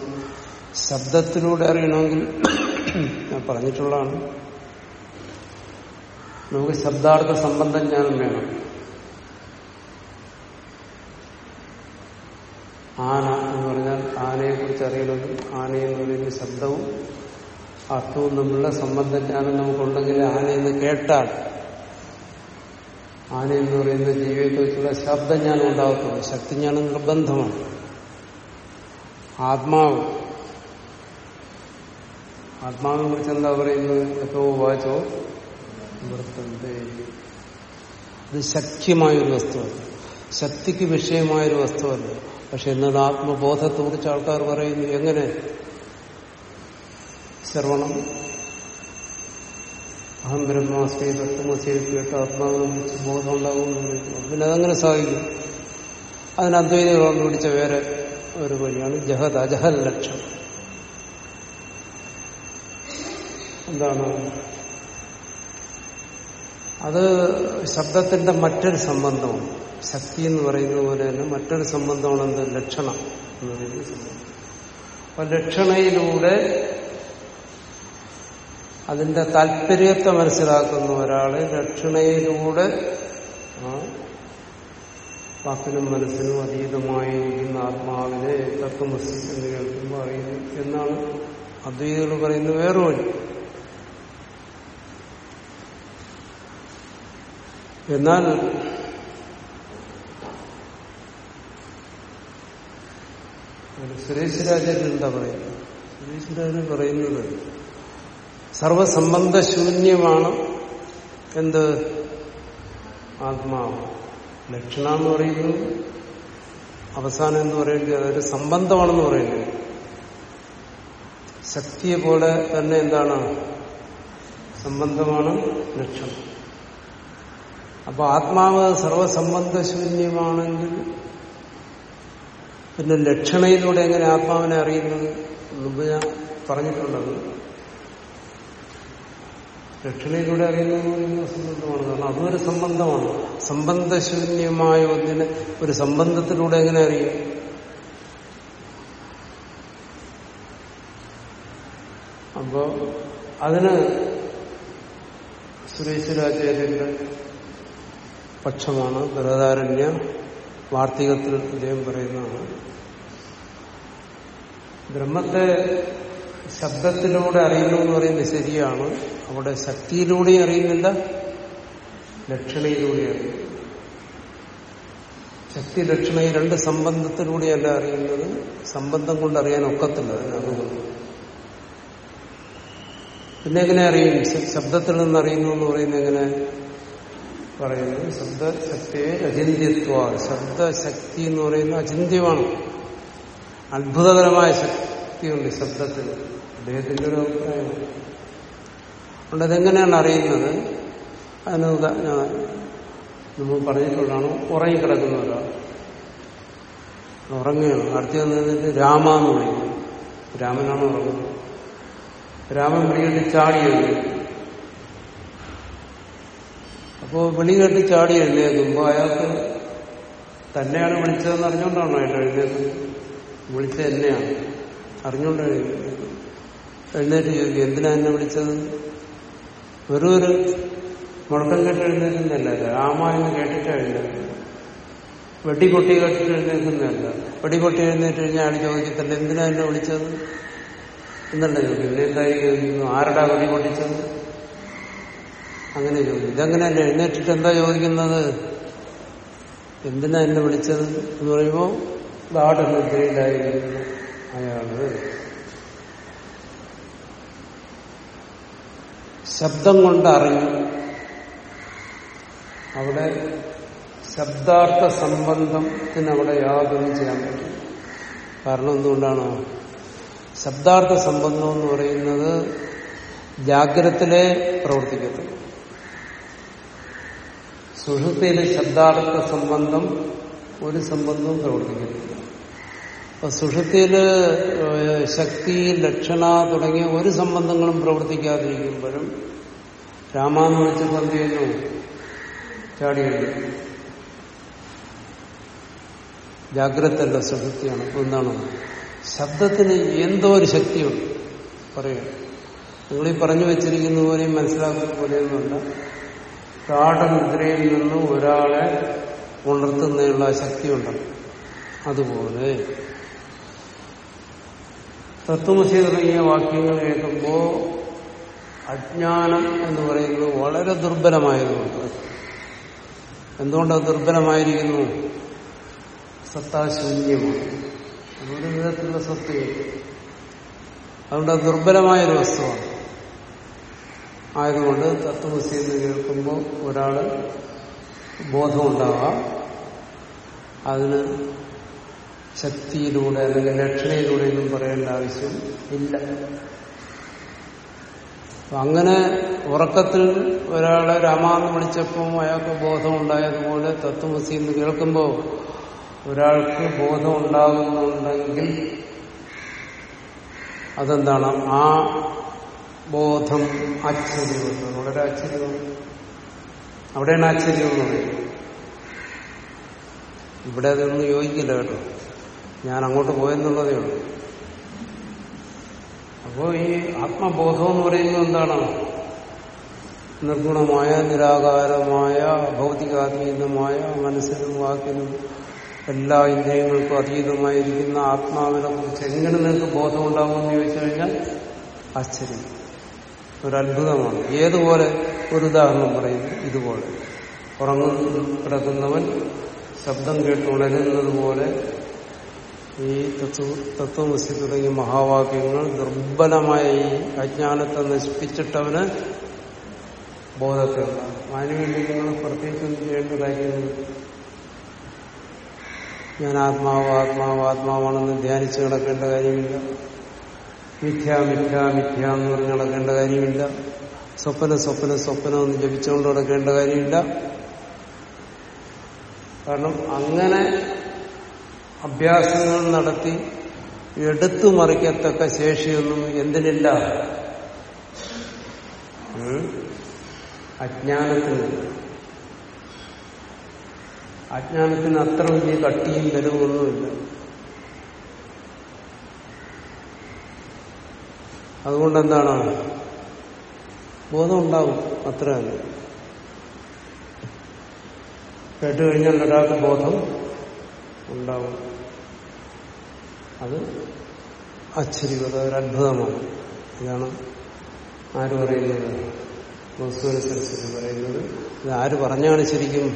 ശബ്ദത്തിലൂടെ അറിയണമെങ്കിൽ ഞാൻ പറഞ്ഞിട്ടുള്ളതാണ്. നമുക്ക് ശബ്ദാർത്ഥ സംബന്ധം ജ്ഞാനം വേണം. ആന എന്ന് പറഞ്ഞാൽ ആനയെ കുറിച്ച് അറിയണമെങ്കിൽ ആനയെന്ന് പറയുന്ന ശബ്ദവും അർത്ഥവും തമ്മിലുള്ള സംബന്ധജ്ഞാനം നമുക്കുണ്ടെങ്കിൽ ആനയെന്ന് കേട്ടാൽ ആന എന്ന് പറയുന്ന ജീവിതത്തെ വെച്ചുള്ള ശബ്ദജ്ഞാനം ഉണ്ടാകത്തുള്ളൂ. ശക്തിജ്ഞാനം നിർബന്ധമാണ്. ആത്മാവ്. ആത്മാവിനെ കുറിച്ച് എന്താ പറയുന്നത്? എപ്പോ വാചോ വൃത്തന്തേ ഇത് ശക്തിയമായൊരു വസ്തുവല്ല. ശക്തിക്ക് വിഷയമായൊരു വസ്തുവല്ല. പക്ഷെ ഇന്നത് ആത്മബോധത്തെ കുറിച്ച് ആൾക്കാർ പറയുന്നു. എങ്ങനെ? ശ്രവണം. അഹം ബ്രഹ്മാസ്തി തത്വമസി കേട്ട് ആത്മാവിനെ കുറിച്ച് ബോധം ഉണ്ടാകുമെന്ന് പറയുന്നു പിന്നെ അതങ്ങനെ സാധിക്കും. അതിന് അദ്വൈതം കണ്ടുപിടിച്ച വേറെ ഒരു വഴിയാണ് ജഹദ് അജഹൽ ലക്ഷം. എന്താണ്? അത് ശബ്ദത്തിന്റെ മറ്റൊരു സംബന്ധമാണ് ശക്തി എന്ന് പറയുന്ന പോലെ തന്നെ മറ്റൊരു സംബന്ധമാണ് എന്ത്? ലക്ഷണം എന്ന് പറയുന്ന സംബന്ധം. അപ്പൊ ലക്ഷണയിലൂടെ അതിന്റെ താല്പര്യത്തെ മനസ്സിലാക്കുന്ന ഒരാൾ ലക്ഷണയിലൂടെ വാക്കിനും മനസ്സിനും അതീതമായിരിക്കുന്ന ആത്മാവിനെ തത്വമസി എന്ന് കേൾക്കുമ്പോൾ അറിയുന്നു എന്നാണ് അദ്വൈതകൾ പറയുന്ന വേറെ വഴി. എന്നാൽ സുരേഷ് രാജൻ എന്താ പറയുന്നത്? സുരേഷ് രാജൻ പറയുന്നത് സർവസംബന്ധശൂന്യമാണ് എന്ത്? ആത്മാവ്. ലക്ഷണ എന്ന് പറയുന്നത് അവസാനം എന്ന് പറയുന്നത് അതൊരു സംബന്ധമാണെന്ന് പറയുന്നത് ശക്തിയെ പോലെ തന്നെ എന്താണ്? സംബന്ധമാണ് ലക്ഷണം. അപ്പൊ ആത്മാവ് സർവസംബന്ധശൂന്യമാണെങ്കിൽ പിന്നെ ലക്ഷണയിലൂടെ എങ്ങനെ ആത്മാവിനെ അറിയുന്നത് മുമ്പ് ഞാൻ പറഞ്ഞിട്ടുള്ളത്? ലക്ഷണയിലൂടെ അറിയുന്നത് സംബന്ധമാണ് കാരണം അതൊരു സംബന്ധമാണ്. സംബന്ധശൂന്യമായ ഒന്നിനെ ഒരു സംബന്ധത്തിലൂടെ എങ്ങനെ അറിയും? അപ്പോ അതിന് സുരേശ്വരാചാര്യന്റെ പക്ഷമാണ് ബൃഹദാരണ്യ വാർത്തികത്തിൽ അദ്ദേഹം പറയുന്നതാണ്. ബ്രഹ്മത്തെ ശബ്ദത്തിലൂടെ അറിയുന്നു എന്ന് പറയുന്നത് ശരിയാണ്. അവിടെ ശക്തിയിലൂടെ അറിയുന്നില്ല ലക്ഷണയിലൂടെ അറിയുന്നു ശക്തി ലക്ഷണ ഈ രണ്ട് സംബന്ധത്തിലൂടെയല്ല അറിയുന്നത്. സംബന്ധം കൊണ്ട് അറിയാൻ ഒക്കത്തില്ല അതിനകത്ത് പിന്നെ എങ്ങനെ അറിയും? ശബ്ദത്തിൽ നിന്ന് അറിയുന്നു എന്ന് പറയുന്നത് എങ്ങനെ? പറയുന്നത് ശബ്ദശക്തിയെ അചിന്യത്വ ശബ്ദശക്തി എന്ന് പറയുന്നത് അചിന്യമാണ് അത്ഭുതകരമായ ശക്തിയുണ്ട് ശബ്ദത്തിൽ. അദ്ദേഹത്തിന്റെ ഒരു അഭിപ്രായം. അതുകൊണ്ട് അതെങ്ങനെയാണ് അറിയുന്നത്? അതിന് ഞാൻ നമ്മൾ പറഞ്ഞിട്ടുള്ളതാണ് ഉറങ്ങിക്കിടക്കുന്ന ഒരാൾ. ഉറങ്ങുകയാണ്. അടുത്ത് നിന്നിട്ട് രാമ എന്ന് വിളിക്കും രാമനാണ് ഉറങ്ങുന്നത്. രാമൻ വിളിയിട്ട് ചാടി അപ്പോ വിളി കേട്ട് ചാടി എഴുന്നേക്കുമ്പോ അയാൾക്ക് തന്നെയാണ് വിളിച്ചതെന്ന് അറിഞ്ഞുകൊണ്ടാണോ അയാൾ എഴുന്നേക്കുന്നത് വിളിച്ചത് എന്നെയാണ്. അറിഞ്ഞുകൊണ്ട് എഴുന്നേറ്റ് ചോദിക്കും എന്തിനാ എന്നെ വിളിച്ചത്? വെറും ഒരു മുഴക്കം കേട്ട് എഴുന്നേക്കുന്നതല്ല രാമായണം കേട്ടിട്ട് എഴുന്നേക്കുന്നത് വെടികൊട്ടി കേട്ടിട്ട് എഴുന്നേൽക്കുന്നതല്ല. വെടികൊട്ടി എഴുന്നേറ്റ് കഴിഞ്ഞാൽ അയാൾ ചോദിക്കത്തില്ല എന്തിനാ എന്നെ വിളിച്ചത്? എന്നല്ല ചോദിക്കും പിന്നെ എന്തായി ആരുടെ ആരടാ വെടി പൊട്ടിച്ചത് അങ്ങനെ ചോദിക്കും ഇതെങ്ങനെയല്ല? എഴുന്നേറ്റിട്ട് എന്താ ചോദിക്കുന്നത്? എന്തിനാ എന്നെ വിളിച്ചത് എന്ന് പറയുമ്പോൾ ഗാഠനിദ്രയിലായിരുന്നു അയാൾ. ശബ്ദം കൊണ്ട് അറിഞ്ഞു അവിടെ ശബ്ദാർത്ഥ സംബന്ധത്തിന് അവിടെ യാതൊന്നും ചെയ്യാൻ പറ്റും കാരണം എന്തുകൊണ്ടാണോ? ശബ്ദാർത്ഥ സംബന്ധം എന്ന് പറയുന്നത് ജാഗ്രതത്തിലെ പ്രവർത്തിക്കത്തുള്ളൂ. സുഷുപ്തിയിലെ ശബ്ദാർത്ഥ സംബന്ധം ഒരു സംബന്ധവും പ്രവർത്തിക്കുന്നു അപ്പൊ സുഷുപ്തിയിൽ ശക്തി ലക്ഷണ തുടങ്ങിയ ഒരു സംബന്ധങ്ങളും പ്രവർത്തിക്കാതിരിക്കുമ്പോഴും രാമാന്ന് വിളിച്ചപ്പോൾ എന്ത് ചെയ്യുന്നു? ചാടിയുണ്ട് ജാഗ്രതല്ല സുഷുപ്തിയാണ് അപ്പൊ എന്താണ്? ശബ്ദത്തിന് എന്തോ ഒരു ശക്തിയുണ്ട്. പറയുക നിങ്ങളീ പറഞ്ഞു വെച്ചിരിക്കുന്ന പോലെയും മനസ്സിലാക്കുന്ന പോലെയൊന്നുമല്ല. ഗാഠനിദ്രയിൽ നിന്ന് ഒരാളെ ഉണർത്തുന്നതിനുള്ള ശക്തിയുണ്ട്. അതുപോലെ തത്വമസി തുടങ്ങിയ വാക്യങ്ങൾ കേൾക്കുമ്പോൾ അജ്ഞാനം എന്ന് പറയുന്നത് വളരെ ദുർബലമായതുകൊണ്ട്. എന്തുകൊണ്ടത് ദുർബലമായിരിക്കുന്നു? സത്താശൂന്യമാണ്. അതൊരു വിധത്തിലുള്ള സത്യം അതുകൊണ്ട് അത് ദുർബലമായൊരു വസ്തുവാണ്. ആയതുകൊണ്ട് തത്വമസി എന്ന് കേൾക്കുമ്പോൾ ഒരാൾ ബോധമുണ്ടാവാം. അതിന് ശക്തിയിലൂടെ അല്ലെങ്കിൽ രക്ഷണയിലൂടെ ഒന്നും പറയേണ്ട ആവശ്യം ഇല്ല. അങ്ങനെ ഉറക്കത്തിൽ ഒരാളെ രാമാന്ന് വിളിച്ചപ്പോൾ അയാൾക്ക് ബോധമുണ്ടായതുപോലെ തത്വമസി എന്ന് കേൾക്കുമ്പോൾ ഒരാൾക്ക് ബോധമുണ്ടാകുന്നുണ്ടെങ്കിൽ അതെന്താണ്? ആ ബോധം ആശ്ചര്യമാണ് വളരെ ആശ്ചര്യമാണ് അവിടെയാണ് ആശ്ചര്യം എന്ന് പറയുന്നത്. ഇവിടെ അതൊന്നും യോജിക്കില്ല കേട്ടോ. ഞാൻ അങ്ങോട്ട് പോയെന്നുള്ളതേ ഉള്ളൂ. അപ്പോ ഈ ആത്മബോധം എന്ന് പറയുന്നത് എന്താണ്? നിർഗുണമായ നിരാകാരമായ ഭൗതികാതീതമായ മനസ്സിനും വാക്കിനും എല്ലാ ഇന്ദ്രിയങ്ങൾക്കും അതീതമായിരിക്കുന്ന ആത്മാവിനെ കുറിച്ച് എങ്ങനെ നിങ്ങൾക്ക് ബോധമുണ്ടാകുമെന്ന് ചോദിച്ചു കഴിഞ്ഞാൽ ആശ്ചര്യം. ഒരു അത്ഭുതമാണ് ഏതുപോലെ ഒരു ഉദാഹരണം പറയുന്നു ഇതുപോലെ. ഉറങ്ങുന്നു കിടക്കുന്നവൻ ശബ്ദം കേട്ട് ഉണരുന്നത് പോലെ ഈ തത്വ തത്വമസി തുടങ്ങിയ മഹാവാക്യങ്ങൾ ദുർബലമായ ഈ അജ്ഞാനത്തെ നശിപ്പിച്ചിട്ടവന് ബോധത്തെ ഉണ്ടാകും അതിനുവേണ്ടി നിങ്ങൾ പ്രത്യേകിച്ചൊന്നും ചെയ്യേണ്ട കാര്യങ്ങൾ ഞാൻ ആത്മാവ് ആത്മാവ് ആത്മാവാണെന്ന് ധ്യാനിച്ച് കിടക്കേണ്ട കാര്യമില്ല. മിഥ്യ മിഥ്യ മിഥ്യ എന്ന് പറഞ്ഞ് നടക്കേണ്ട കാര്യമില്ല. സ്വപ്ന സ്വപ്ന സ്വപ്നം എന്ന് ജപിച്ചുകൊണ്ട് നടക്കേണ്ട കാര്യമില്ല. കാരണം അങ്ങനെ അഭ്യാസങ്ങൾ നടത്തി എടുത്തു മറിക്കത്തക്ക ശേഷിയൊന്നും എന്തിനില്ല? അജ്ഞാനത്തിന്. അജ്ഞാനത്തിന് അത്ര വലിയ കട്ടിയും ബലവുമൊന്നുമില്ല. അതുകൊണ്ട് എന്താണ് ബോധം ഉണ്ടാവും അത്ര തന്നെ കേട്ട് കഴിഞ്ഞാൽ ഒരാൾക്ക് ബോധം ഉണ്ടാവും അത് ആശ്ചര്യകത ഒരു അത്ഭുതമാണ്. ഇതാണ് ആര് പറയുന്നത്? സരസ്വതി പറയുന്നത്. ഇത് ആര് പറഞ്ഞാണ് ശരിക്കും?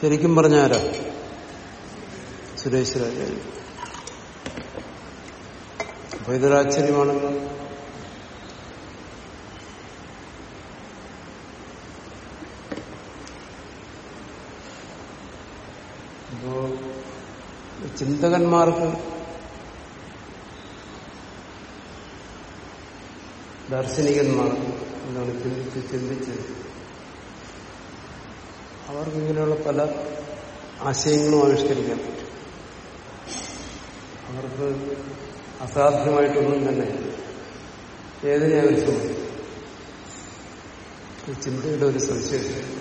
ശരിക്കും പറഞ്ഞാരാ? സുരേശ്വരാചാര്യ. അപ്പൊ ഇതൊരു ആശ്ചര്യമാണല്ലോ. അപ്പോ ചിന്തകന്മാർക്ക് ദാർശനികന്മാർക്ക് എന്താണ് ചിന്തിച്ച് ചിന്തിച്ച് അവർക്ക് ഇങ്ങനെയുള്ള പല ആശയങ്ങളും ആവിഷ്കരിക്കാൻ പറ്റും. അവർക്ക് അസാധ്യമായിട്ടൊന്നും തന്നെ. ഏതിനെ അവർ സംശയം ചിന്തയുടെ ഒരു സംശയം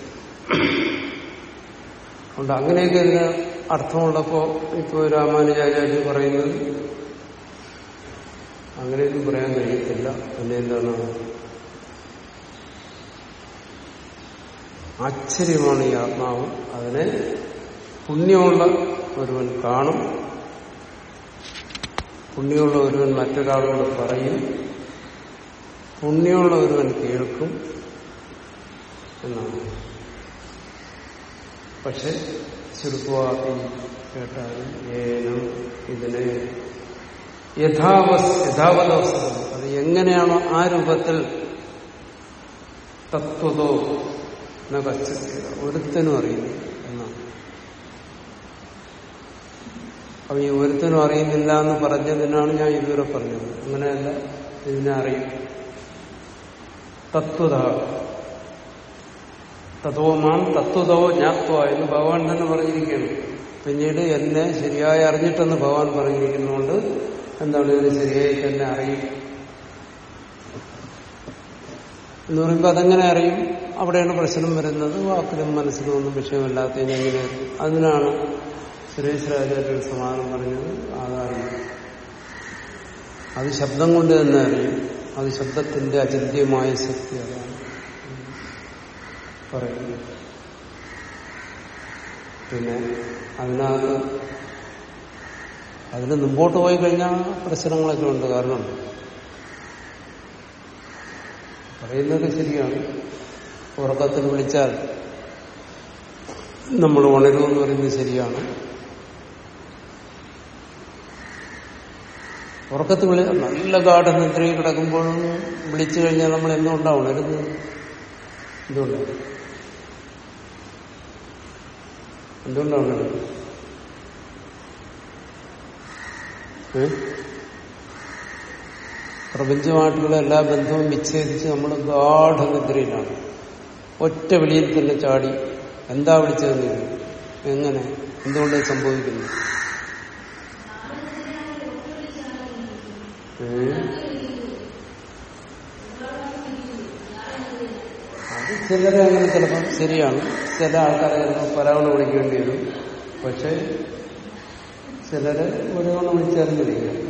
അതുകൊണ്ട് അങ്ങനെയൊക്കെ ഇതിന് അർത്ഥമുള്ളപ്പോ ഇപ്പോ രാമാനുജാചാര്യ പറയുന്നത് അങ്ങനെയൊന്നും പറയാൻ കഴിയത്തില്ല. പിന്നെ എന്താണ്? ആശ്ചര്യമാണ് ഈ ആത്മാവ്. അതിനെ പുണ്യമുള്ള ഒരുവൻ കാണും. പുണ്യമുള്ള ഒരുവൻ മറ്റൊരാളോട് പറയും. പുണ്യമുള്ള ഒരുവൻ കേൾക്കും എന്നാണ്. പക്ഷെ ചുരുക്കുവാക്കി കേട്ടാലും ഏനം ഇതിനെ യഥാവസ് യഥാവതവസ്ഥ അത് എങ്ങനെയാണോ ആ രൂപത്തിൽ തത്വതോ എന്ന കച്ചില്ല ഒരുത്തനും അറിയുന്നു എന്നാണ് അപ്പൊ ഈ ഒരുത്തനും അറിയുന്നില്ല എന്ന് പറഞ്ഞതിനാണ് ഞാൻ ഇതുവരെ പറഞ്ഞത്. അങ്ങനെയല്ല ഇതിനെ അറിയും. തത്വത. തത്വമാം തത്വതോ ജ്ഞാത്വ എന്ന് ഭഗവാൻ തന്നെ പറഞ്ഞിരിക്കുകയാണ് പിന്നീട് എന്നെ ശരിയായി അറിഞ്ഞിട്ടെന്ന് ഭഗവാൻ പറഞ്ഞിരിക്കുന്നതുകൊണ്ട് എന്താണ് ഇതിനെ ശരിയായി തന്നെ അറിയും. എന്ന് പറയുമ്പോൾ അതെങ്ങനെ അറിയും? അവിടെയാണ് പ്രശ്നം വരുന്നത്. വാക്കിലും മനസ്സിലും ഒന്നും വിഷയമല്ലാത്തതിന് എങ്ങനെ അതിനാണ് സുരേഷ് രാജാരുടെ സമാധാനം പറഞ്ഞത് ആകാരം അത് ശബ്ദം കൊണ്ട് തന്നെ അറിയും. അത് ശബ്ദത്തിന്റെ അചിന്ത്യമായ ശക്തി അതാണ്. പറയുന്നത്. പിന്നെ അതിനകത്ത് അതിന് മുമ്പോട്ട് പോയി കഴിഞ്ഞാൽ പ്രശ്നങ്ങളൊക്കെ ഉണ്ട്. കാരണം പറയുന്നത് ശരിയാണ്. ഉറക്കത്തിൽ വിളിച്ചാൽ നമ്മൾ ഉണരുമെന്ന് പറയുന്നത് ശരിയാണ്. ഉറക്കത്തിൽ വിളി നല്ല ഗാഠനിദ്രയിൽ കിടക്കുമ്പോഴും വിളിച്ചു കഴിഞ്ഞാൽ നമ്മൾ എന്തുകൊണ്ടാണ് ഉണരുന്നത് എന്തുകൊണ്ടാണ്? എന്തുകൊണ്ടാണ്? പ്രപഞ്ചമായിട്ടുള്ള എല്ലാ ബന്ധവും വിച്ഛേദിച്ച് നമ്മൾ ഗാഠനിദ്രയിലാണ് ഒറ്റ വിളിയിൽ തന്നെ ചാടി എന്താ വിളിച്ചതെന്ന് എങ്ങനെ? എന്തുകൊണ്ട് സംഭവിക്കുന്നു? അത് ചിലരെ അങ്ങനെ ചിലപ്പം ശരിയാണ്. ചില ആൾക്കാരെ ചിലപ്പോൾ പരാവണ വിളിക്കേണ്ടി വരും. പക്ഷെ ചിലരെ ഒരുവണ്ണം വിളിച്ചാലും വിളിക്കും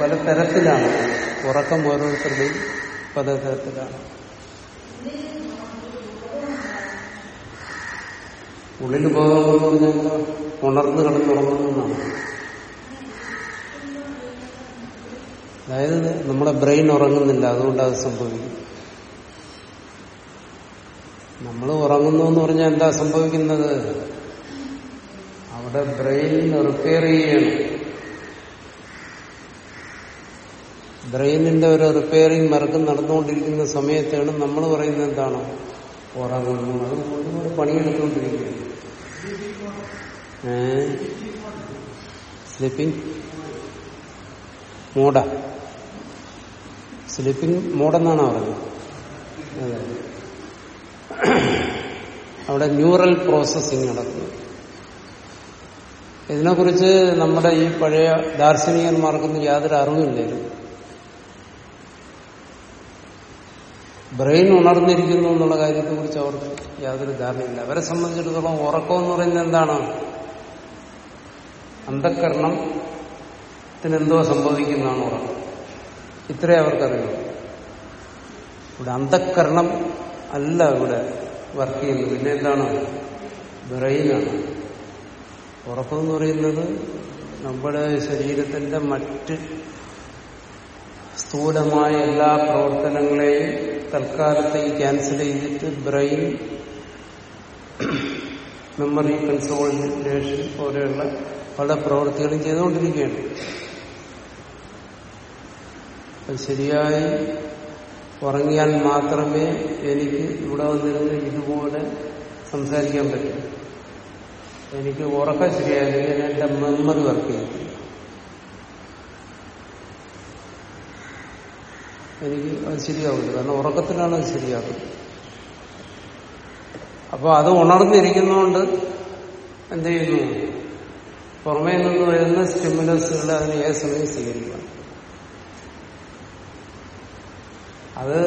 പല തരത്തിലാണ്. ഉറക്കം ഓരോരുത്തരുടെയും പല തരത്തിലാണ്. ഉള്ളിൽ ബോധമെന്ന് പറഞ്ഞാൽ ഉണർന്നു കിടന്നുറങ്ങുന്നതാണ് അതായത് നമ്മുടെ ബ്രെയിൻ ഉറങ്ങുന്നില്ല അതുകൊണ്ട് അത് സംഭവിക്കും. നമ്മൾ ഉറങ്ങുന്നു എന്ന് പറഞ്ഞാൽ എന്താ സംഭവിക്കുന്നത്? അവിടെ ബ്രെയിൻ റിപ്പയർ ചെയ്യണം. ബ്രെയിനിന്റെ ഒരു റിപ്പയറിംഗ് മറക്കം നടന്നുകൊണ്ടിരിക്കുന്ന സമയത്താണ് നമ്മൾ പറയുന്നത് എന്താണ്? ഉറങ്ങുന്നു. അത് ഒരുപാട് പണിയെടുത്തുകൊണ്ടിരിക്കുകയാണ് സ്ലീപ്പിംഗ്? മൂട. സ്ലീപ്പിംഗ് മോഡെന്നാണ് പറഞ്ഞത് അവിടെ ന്യൂറൽ പ്രോസസ്സിംഗ് നടക്കുന്നു. ഇതിനെക്കുറിച്ച് നമ്മുടെ ഈ പഴയ ദാർശനികന്മാർക്കൊന്നും യാതൊരു അറിവില്ലായിരുന്നു. ബ്രെയിൻ ഉണർന്നിരിക്കുന്നു എന്നുള്ള കാര്യത്തെക്കുറിച്ച് അവർക്ക് യാതൊരു ധാരണയില്ല. അവരെ സംബന്ധിച്ചിടത്തോളം ഉറക്കം എന്ന് പറയുന്നത് എന്താണ്? അന്ധക്കരണത്തിനെന്തോ സംഭവിക്കുന്നതാണ് ഉറക്കം. ഇത്രേ അവർക്കറിയൂ. ഇവിടെ അന്ധക്കരണം അല്ല ഇവിടെ വർക്ക് ചെയ്യുന്നത്. പിന്നെ എന്താണ്? ബ്രെയിനാണ് ഉറപ്പെന്ന് പറയുന്നത് നമ്മുടെ ശരീരത്തിന്റെ മറ്റ് സ്ഥൂലമായ എല്ലാ പ്രവർത്തനങ്ങളെയും തൽക്കാലത്തേക്ക് ക്യാൻസൽ ചെയ്തിട്ട് ബ്രെയിൻ മെമ്മറി കൺസോളിഡേഷൻ പോലെയുള്ള പല പ്രവൃത്തികളും ചെയ്തുകൊണ്ടിരിക്കുകയാണ്. അത് ശരിയായി ഉറങ്ങിയാൽ മാത്രമേ എനിക്ക് ഇവിടെ വന്നിരുന്ന് ഇതുപോലെ സംസാരിക്കാൻ പറ്റൂ. എനിക്ക് ഉറക്കം ശരിയായില്ലെങ്കിൽ എന്റെ മെമ്മറി വർക്ക് ചെയ്യും. എനിക്ക് അത് ശരിയാവില്ല കാരണം ഉറക്കത്തിലാണ് അത് ശരിയാകുന്നത് അപ്പൊ അത് ഉണർന്നിരിക്കുന്നതുകൊണ്ട് എന്ത് ചെയ്യുന്നു? പുറമേ നിന്ന് വരുന്ന സ്റ്റിമുലസുകൾ അതിനെ ഏത് സമയം സ്വീകരിക്കണം? അത്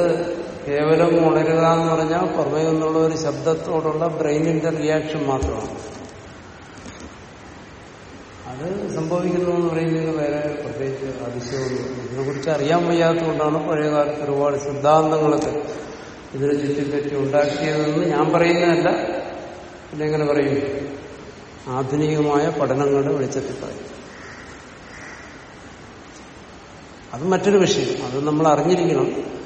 കേവലം ഉണരുക എന്ന് പറഞ്ഞാൽ പുറമേ നിന്നുള്ള ഒരു ശബ്ദത്തോടുള്ള ബ്രെയിനിന്റെ റിയാക്ഷൻ മാത്രമാണ്. അത് സംഭവിക്കുന്നു എന്ന് പറയുന്നത് വേറെ പ്രത്യേകിച്ച് അതിശയമൊന്നും ഇതിനെക്കുറിച്ച് അറിയാൻ വയ്യാത്തതുകൊണ്ടാണ് പഴയകാലത്ത് ഒരുപാട് സിദ്ധാന്തങ്ങളൊക്കെ ഇതിനെ ചുറ്റിപ്പറ്റി ഉണ്ടാക്കിയതെന്ന് ഞാൻ പറയുന്നതല്ല. പിന്നെ എങ്ങനെ പറയും? ആധുനികമായ പഠനങ്ങളുടെ വെളിച്ചത്തിൽ പറയും അത് മറ്റൊരു വിഷയം. അത് നമ്മൾ അറിഞ്ഞിരിക്കണം.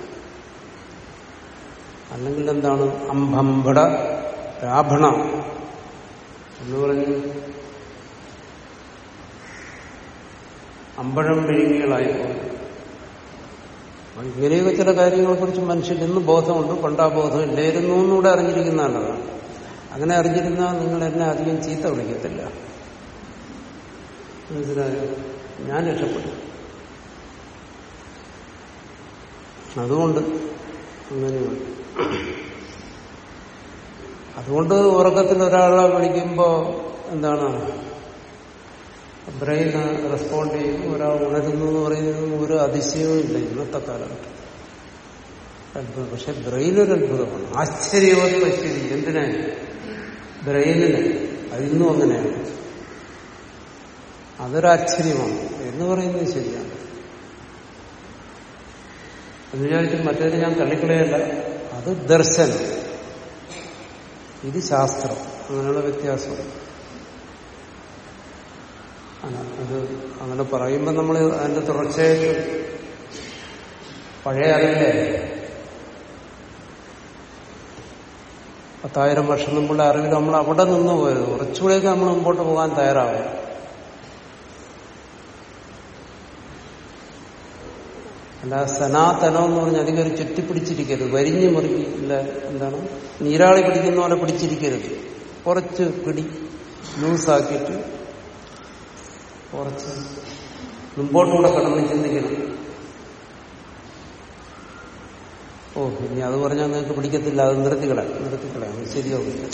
അല്ലെങ്കിൽ എന്താണ്? അംബംബട രാഭണ എന്ന് പറഞ്ഞു അമ്പഴം വിഴുങ്ങികളായിപ്പോയി ഇങ്ങനെയൊക്കെ ചില കാര്യങ്ങളെ കുറിച്ച് മനുഷ്യന് ഇന്ന് ബോധമുണ്ട് പണ്ടാ ബോധം ഇല്ലായിരുന്നു എന്നൂടെ അറിഞ്ഞിരിക്കുന്ന ആളാണ്. അങ്ങനെ അറിഞ്ഞിരുന്നാൽ നിങ്ങൾ എന്നെ അധികം ചീത്ത വിളിക്കത്തില്ല. മനസ്സിലായോ? ഞാൻ രക്ഷപ്പെടും അതുകൊണ്ട് അങ്ങനെയാണ് അതുകൊണ്ട് ഉറക്കത്തിൽ ഒരാളെ വിളിക്കുമ്പോ എന്താണ്? ബ്രെയിൻ റെസ്പോണ്ട് ചെയ്യുന്നു ഒരാൾ ഉണരുന്നു എന്ന് പറയുന്നത് ഒരു അതിശയവും ഇല്ല ഇന്നത്തെ കാലഘട്ടം അത്ഭുതം. പക്ഷെ ബ്രെയിൻ ഒരു അത്ഭുതമാണ്. ആശ്ചര്യവത് പശ്ചരി എന്തിനാ? ബ്രെയിനിന് അതിന്നും അങ്ങനെയാണ് അതൊരാശ്ചര്യമാണ് എന്ന് പറയുന്നത് ശരിയാണ്. എന്ന് വിചാരിച്ച് മറ്റേത് ഞാൻ തള്ളിക്കളയല്ല. അത് ദർശനം. ഇത് ശാസ്ത്രം. അങ്ങനെയുള്ള വ്യത്യാസം. അത് അങ്ങനെ പറയുമ്പോൾ നമ്മൾ അതിന്റെ തുടർച്ചയായിട്ട് പഴയ അറിവില്ലേ? പത്തായിരം വർഷം മുമ്പുള്ള അറിവിൽ നമ്മൾ അവിടെ നിന്ന് പോയത്. കുറച്ചുകൂടെയൊക്കെ നമ്മൾ മുമ്പോട്ട് പോകാൻ തയ്യാറാവും അല്ല സനാതനം എന്ന് പറഞ്ഞാൽ അധികം ചുറ്റിപ്പിടിച്ചിരിക്കരുത്. വരിഞ്ഞു മുറുകില്ല എന്താണ്? നീരാളി പിടിക്കുന്ന പോലെ പിടിച്ചിരിക്കരുത്. കുറച്ച് പിടി ലൂസാക്കിയിട്ട് കുറച്ച് മുമ്പോട്ടുകൂടെ കടന്ന് ചിന്തിക്കണം ഓ ഇനി അത് പറഞ്ഞാൽ നിങ്ങൾക്ക് പിടിക്കത്തില്ല. അത് നിർത്തിക്കളെ നിർത്തിക്കളെ ശരിയാവില്ല